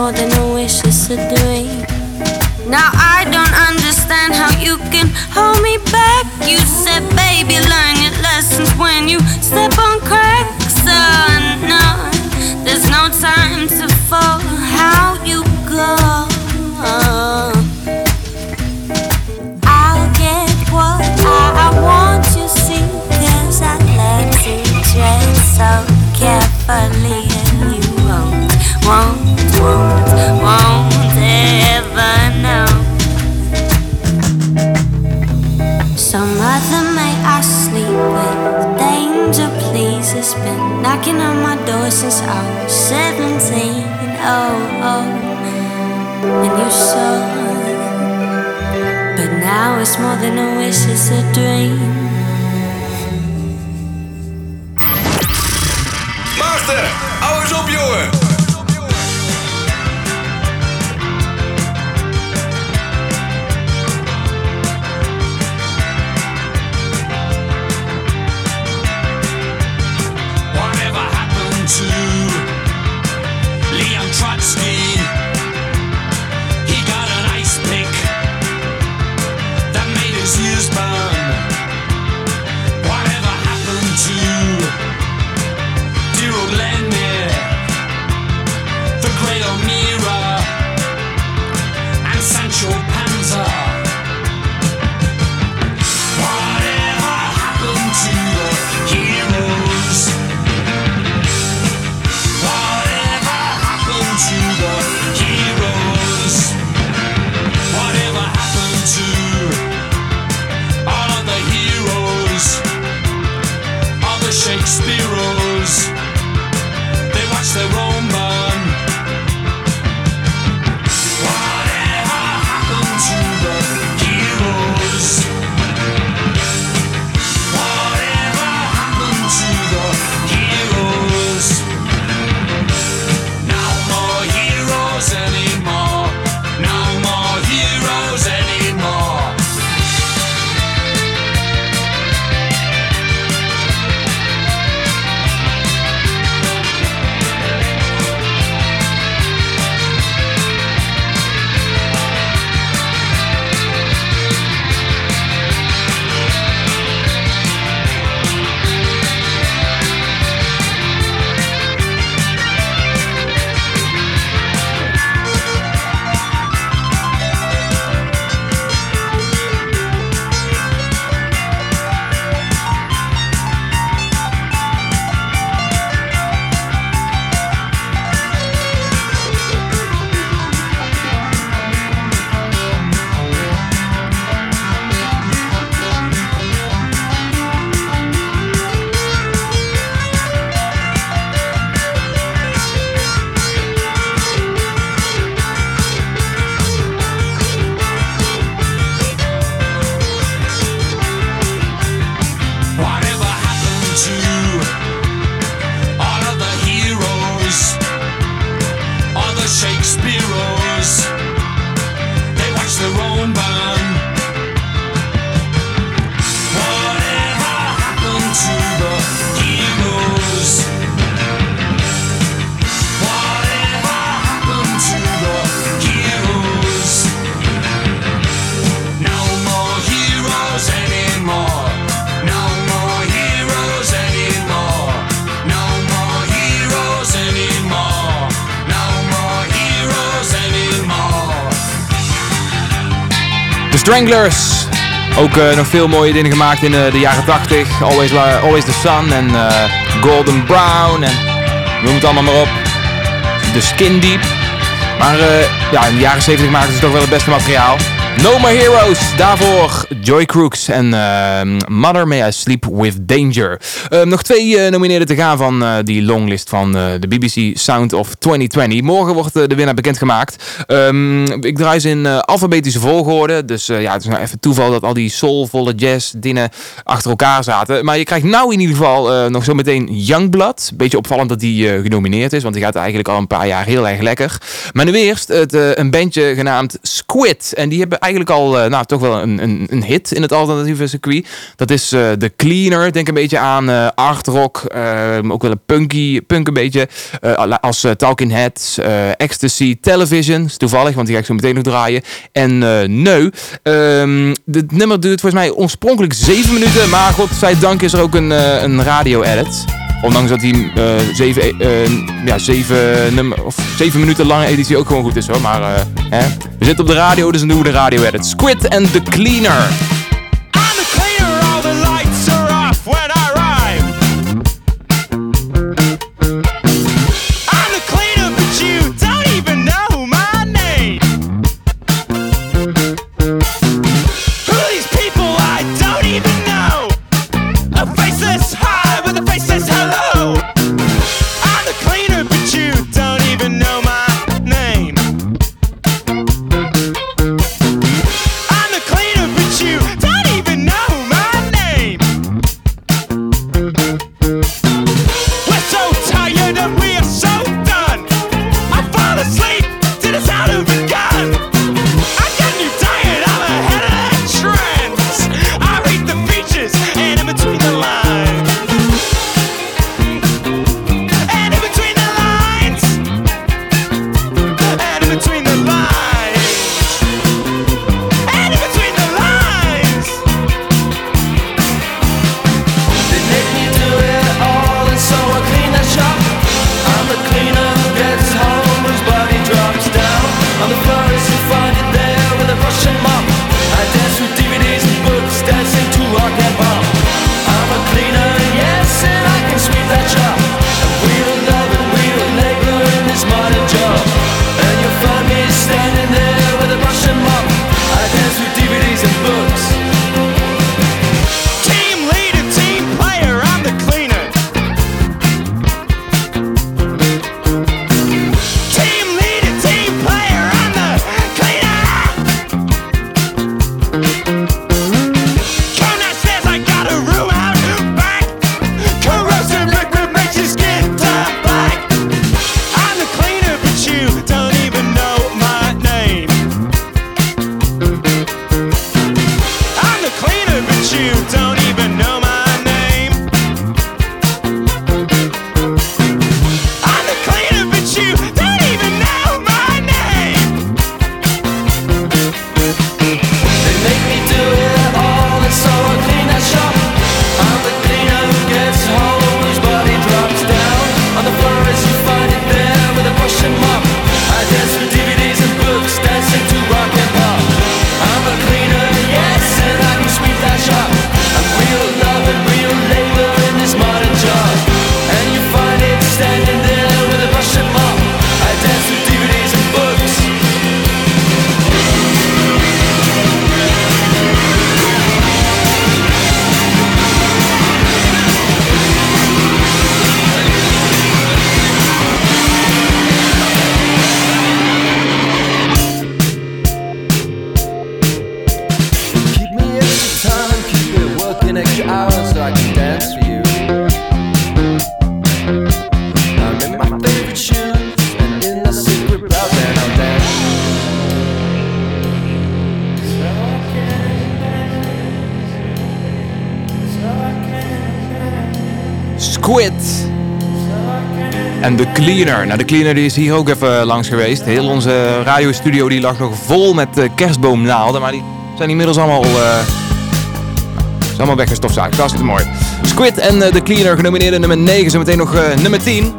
more than a wish, it's a dream. Now I don't understand how you can hold me back. You said, baby, learn your lessons when you step on cracks. More than a wish, it's a dream. Stranglers. Ook eh, nog veel mooie dingen gemaakt in eh, de jaren 80. Always, the Sun en eh, Golden Brown en noem het allemaal maar op. The Skin Deep. Maar ja, in de jaren 70 maakten ze toch wel het beste materiaal. No More Heroes, daarvoor Joy Crooks en Mother May I Sleep With Danger. Ehm, nog twee eh, nomineerden te gaan van eh, die longlist van eh, de BBC Sound of 2020. Morgen wordt de winnaar bekendgemaakt. Ehm, ik draai ze in alfabetische volgorde. Dus ja, het is nou even toeval dat al die soulvolle jazz dingen achter elkaar zaten. Maar je krijgt nou in ieder geval nog zo meteen Youngblood. Beetje opvallend dat die genomineerd is, want die gaat eigenlijk al een paar jaar heel erg lekker. Maar nu eerst een bandje genaamd Squid. En die hebben eigenlijk al nou, toch wel een, een, een hit in het alternatieve circuit. Dat is The Cleaner. Denk een beetje aan eh, ook wel een punky, punk een beetje. eh, als Talking Heads, Ecstasy, Television. Is toevallig, want die ga ik zo meteen nog draaien. En Neu. Ehm, het nummer duurt volgens mij oorspronkelijk 7 minuten. Maar godzijdank is er ook een, een radio-edit. Ondanks dat die eh, zeven, eh, ja, zeven, nummer, minuten lange editie ook gewoon goed is hoor. Maar hè? we zitten op de radio, dus dan doen we de radio edit. Squid and the Cleaner. Cleaner. Nou, de Cleaner die is hier ook even langs geweest. Heel onze radiostudio die lag nog vol met eh, kerstboomnaalden. Maar die zijn inmiddels allemaal, eh zijn allemaal weggestofzuigd. Dat is mooi. Squid en eh, de Cleaner genomineerde nummer 9. Zometeen nog eh, nummer 10.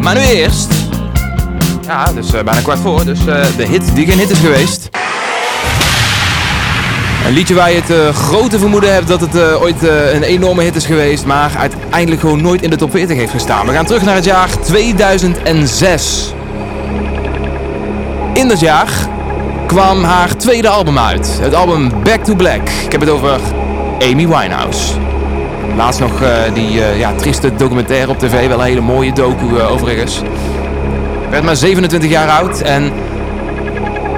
Maar nu eerst. Ja, dus eh, bijna kwart voor. Dus eh, de hit die geen hit is geweest. Een liedje waar je het eh, grote vermoeden hebt dat het eh, ooit eh, een enorme hit is geweest, maar uiteindelijk gewoon nooit in de top 40 heeft gestaan. We gaan terug naar het jaar 2006. In dat jaar kwam haar tweede album uit. Het album Back to Black. Ik heb het over Amy Winehouse. Laatst nog die ja, trieste documentaire op tv, wel een hele mooie docu eh, overigens. Werd maar 27 jaar oud en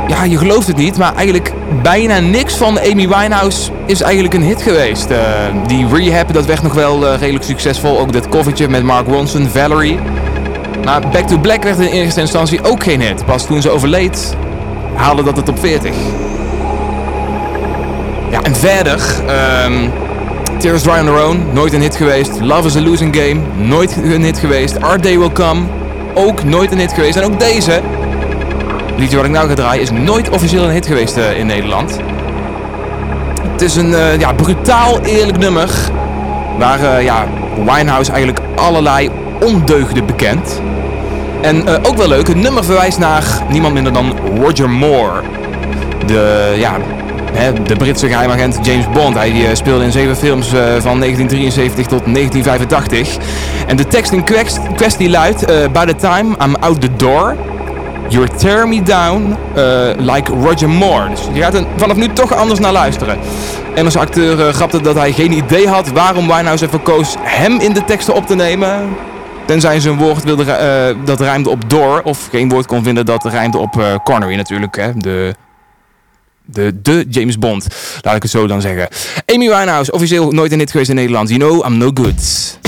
ja, je gelooft het niet, maar eigenlijk bijna niks van Amy Winehouse is eigenlijk een hit geweest. Eh, die Rehab, dat werd nog wel eh, redelijk succesvol. Ook dat covertje met Mark Ronson, Valerie. Maar Back to Black werd in eerste instantie ook geen hit. Pas toen ze overleed, haalde dat het op 40. Ja, en verder... ehm Tears Dry on Their Own, nooit een hit geweest. Love is a Losing Game, nooit een hit geweest. Our Day Will Come, ook nooit een hit geweest. En ook deze, het liedje wat ik nou ga draaien, is nooit officieel een hit geweest eh, in Nederland. Het is een eh, ja, brutaal eerlijk nummer, waar eh, ja, Winehouse eigenlijk allerlei ondeugden bekent. En ook wel leuk, het nummer verwijst naar niemand minder dan Roger Moore. De, ja, de Britse geheimagent James Bond. Hij speelde in zeven films van 1973 tot 1985. En de tekst in kwest- kwestie luidt... By the time I'm out the door... You tear me down eh, like Roger Moore. Dus je gaat er vanaf nu toch anders naar luisteren. En als acteur eh, grapte dat hij geen idee had waarom Winehouse ervoor koos hem in de teksten op te nemen. Tenzij ze een woord wilde, eh, dat rijmde op door. Of geen woord kon vinden dat rijmde op Connery natuurlijk. Hè? De, de, de James Bond. Laat ik het zo dan zeggen. Amy Winehouse, officieel nooit een hit geweest in Nederland. You know I'm no good.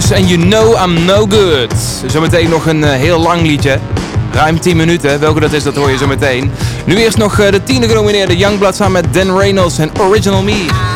Winehouse en You Know I'm No Good. Zometeen nog een eh, heel lang liedje. Ruim 10 minuten. Welke dat is, dat hoor je zo meteen. Nu eerst nog eh, de tiende genomineerde Youngblood samen met Dan Reynolds en Original Me.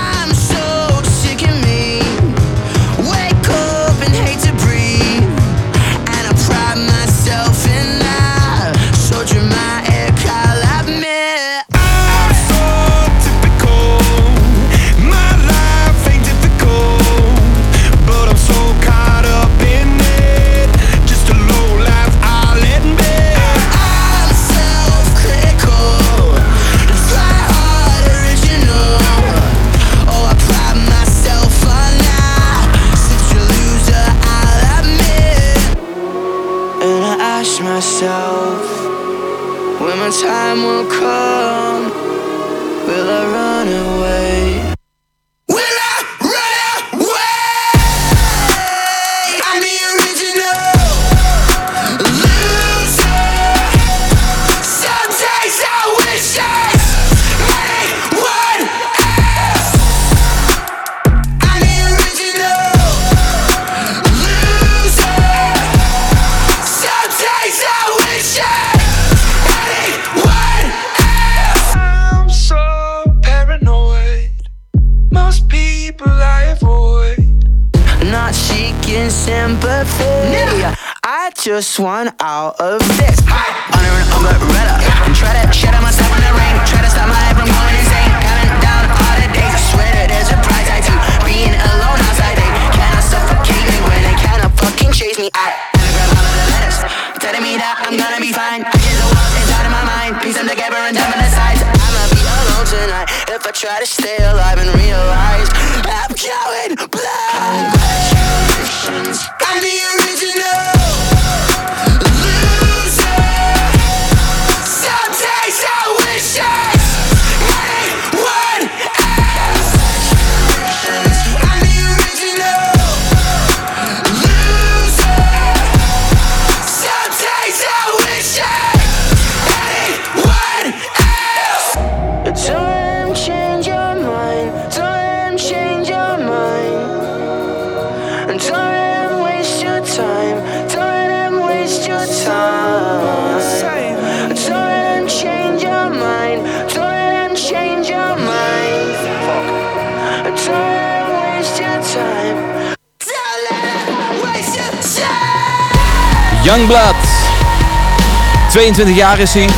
22 jaar is hij.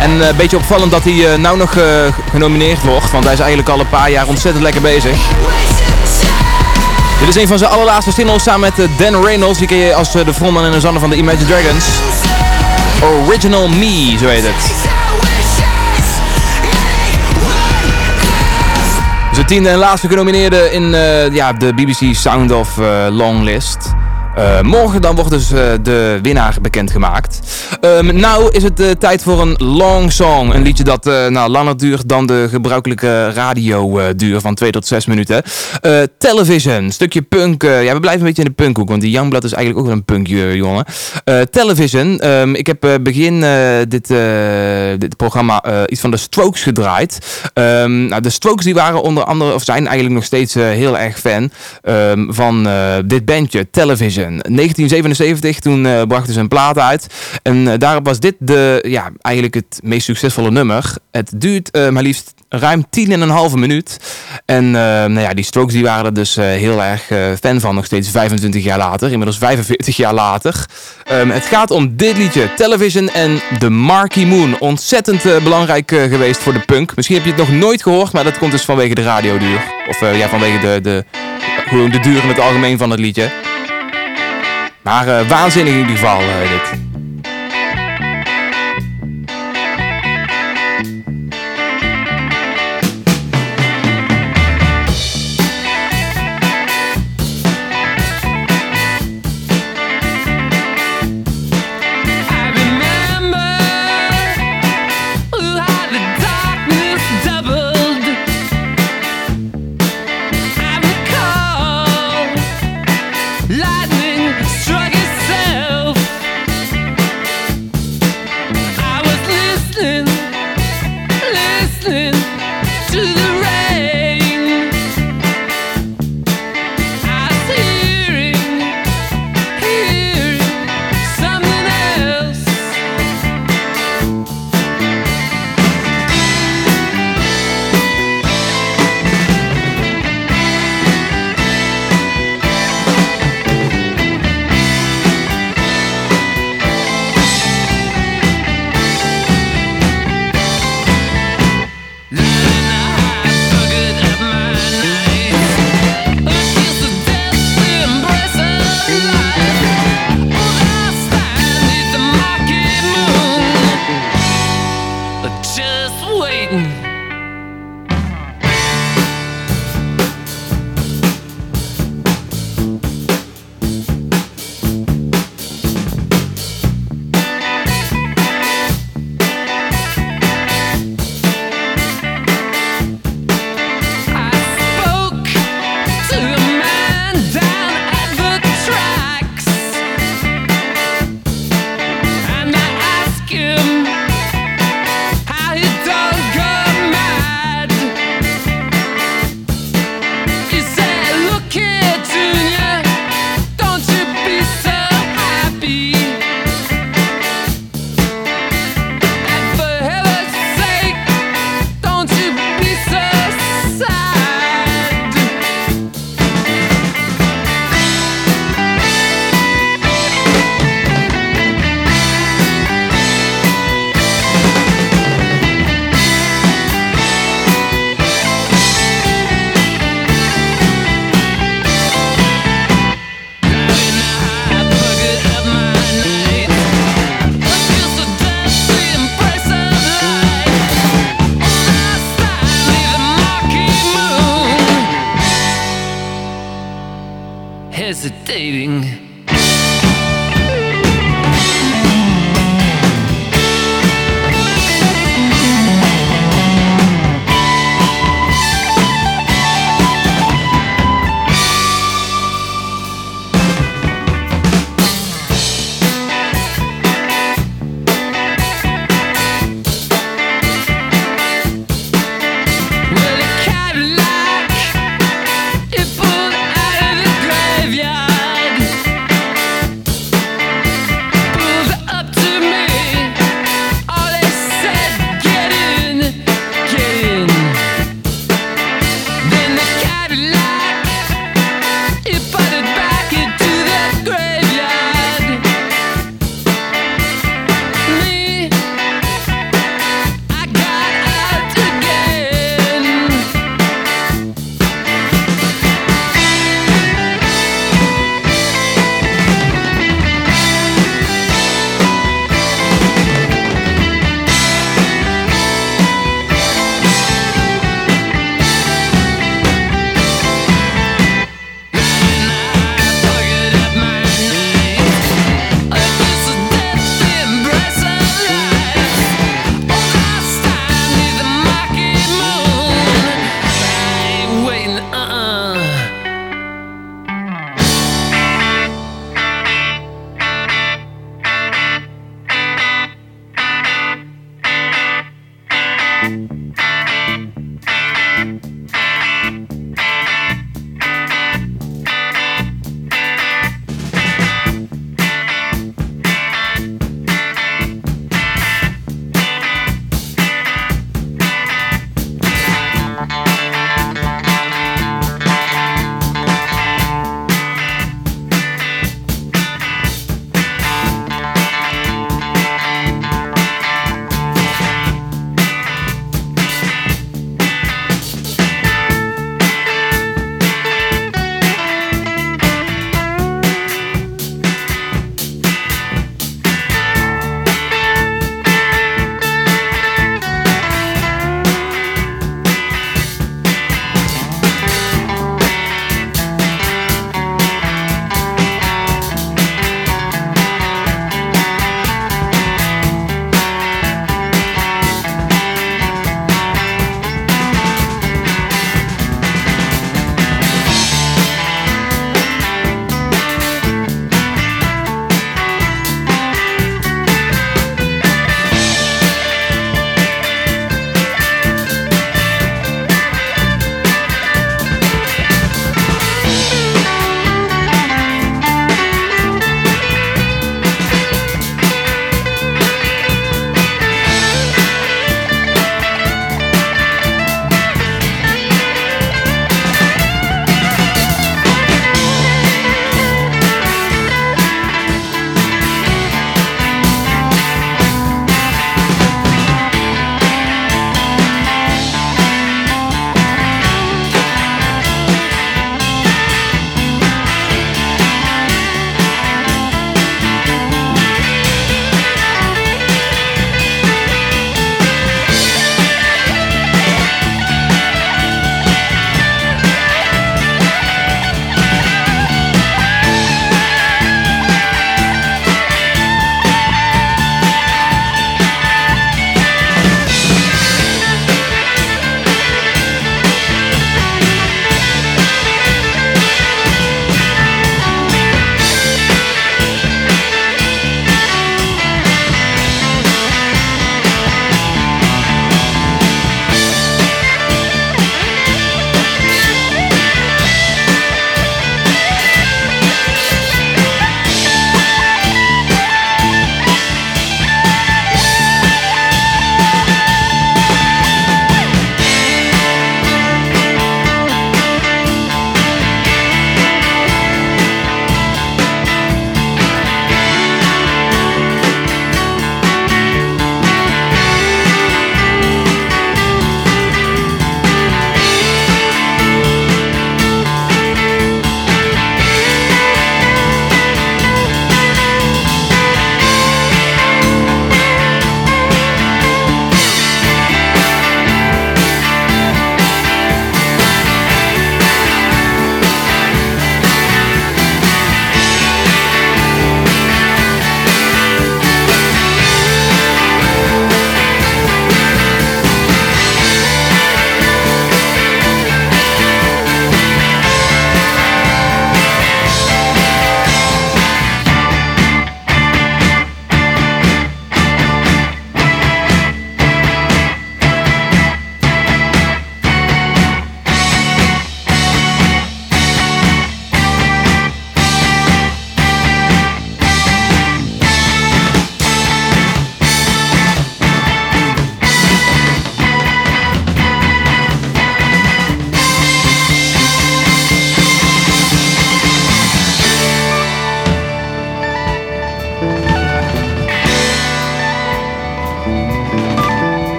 En eh, een beetje opvallend dat hij eh, nou nog eh, genomineerd wordt. Want hij is eigenlijk al een paar jaar ontzettend lekker bezig. Dit is een van zijn allerlaatste singles samen met eh, Dan Reynolds. Die ken je als eh, de frontman en de zanger van de Imagine Dragons. Original Me, zo heet het. De tiende en laatste genomineerde in eh, ja, de BBC Sound of eh, Longlist. Eh, morgen dan wordt dus eh, de winnaar bekendgemaakt. Ehm nou is het eh, tijd voor een long song. Een liedje dat nou, langer duurt dan de gebruikelijke radioduur van 2 tot 6 minuten. Television, stukje punk. ja, we blijven een beetje in de punkhoek, want die Youngblood is eigenlijk ook wel een punk eh, jongen. Television, ehm, ik heb begin dit, dit programma iets van de Strokes gedraaid. Ehm, nou, de Strokes die waren onder andere, of zijn eigenlijk nog steeds heel erg fan van dit bandje, Television. 1977, toen eh, brachten ze een plaat uit. En eh, daarop was dit de, ja, eigenlijk het meest succesvolle nummer. Het duurt eh, maar liefst ruim 10,5 minuut. En nou ja, die Strokes die waren er dus heel erg fan van, nog steeds 25 jaar later. Inmiddels 45 jaar later. Ehm, het gaat om dit liedje, Television en The Marquee Moon. Ontzettend belangrijk geweest voor de punk. Misschien heb je het nog nooit gehoord, maar dat komt dus vanwege de radioduur. Of ja, vanwege de, de, de duur in het algemeen van het liedje. Maar eh, waanzinnig in ieder geval eh, dit.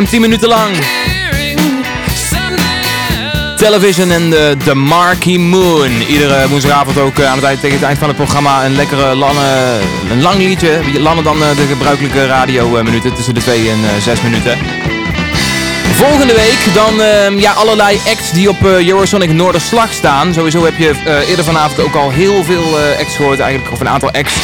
Ruim 10 minuten lang. Television en de, de Marquee Moon. Iedere woensdagavond ook eh, aan het eind, tegen het eind van het programma een lekkere lange, een lang liedje. Langer dan eh, de gebruikelijke radiominuten, tussen de 2 en 6 minuten. Volgende week dan ehm, ja, allerlei acts die op eh, Eurosonic Noorderslag staan. Sowieso heb je eh, eerder vanavond ook al heel veel eh, acts gehoord eigenlijk, of een aantal acts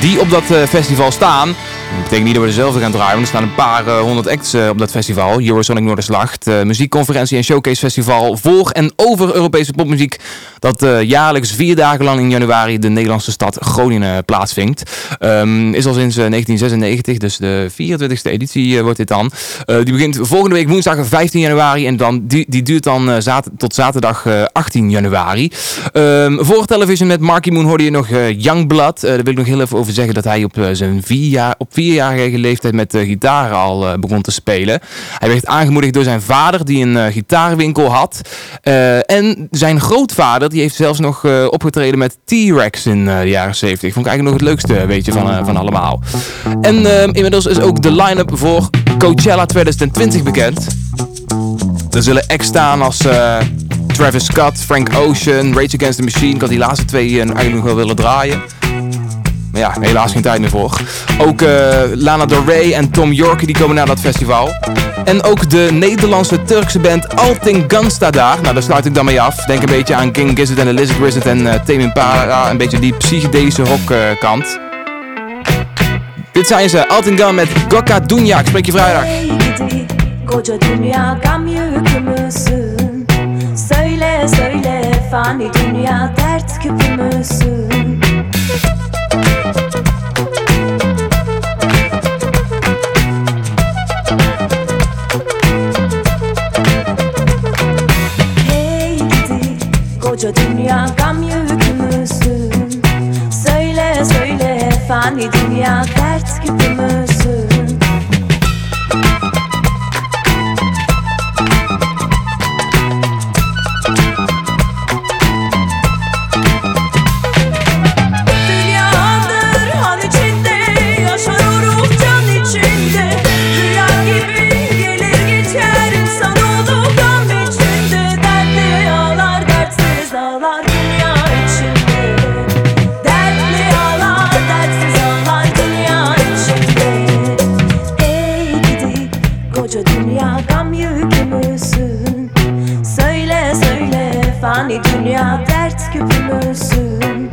die op dat eh, festival staan. Dat betekent niet dat we dezelfde gaan draaien, want er staan een paar eh, honderd acts eh, op dat festival. Eurosonic Noorderslag, eh, muziekconferentie en showcase festival voor en over Europese popmuziek. Dat jaarlijks vier dagen lang in januari de Nederlandse stad Groningen plaatsvindt. Ehm, is al sinds eh, 1996, dus de 24e editie wordt dit dan. Die begint volgende week woensdag 15 januari en dan, die, die duurt dan tot zaterdag eh, 18 januari. Ehm, voor television met Marky Moon hoorde je nog Youngblood. Daar wil ik nog heel even over zeggen dat hij op, zijn vier jaar, op vierjarige leeftijd met uh, gitaar al eh, begon te spelen. Hij werd aangemoedigd door zijn vader die een eh, gitaarwinkel had. Eh, en zijn grootvader die heeft zelfs nog opgetreden met T-Rex in de jaren 70. Vond ik eigenlijk nog het leukste weet je, van, van allemaal. En eh, inmiddels is ook de line-up voor Coachella 2020 bekend. Er zullen acts staan als Travis Scott, Frank Ocean, Rage Against the Machine. Ik had die laatste twee eh, eigenlijk nog wel willen draaien. Maar ja, helaas geen tijd meer voor. Ook eh, Lana Del Rey en Tom York die komen naar dat festival. En ook de Nederlandse Turkse band Alting staat daar. Nou, daar sluit ik dan mee af. Denk een beetje aan King Gizzard en the Wizard en uh, Tame. Een beetje die psychedelische rock eh, kant. Dit zijn ze, Alting Gun met Gokka Dunya. Ik spreek je vrijdag. dünya gam yükümüzsün Söyle söyle fani dünya dert küpümüzsün koca dünya gam yükümüzsün. Söyle söyle fani dünya dert küpümüzsün dünya dert küpümüzsün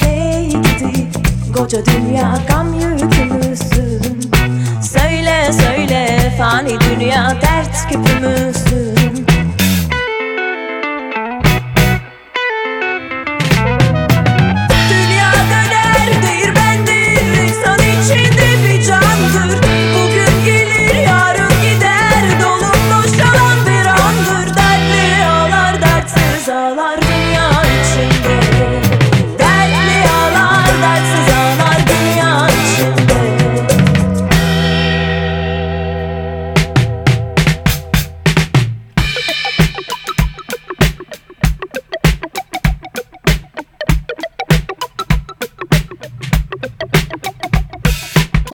Hey gidi koca dünya gam yükümüzsün Söyle söyle fani dünya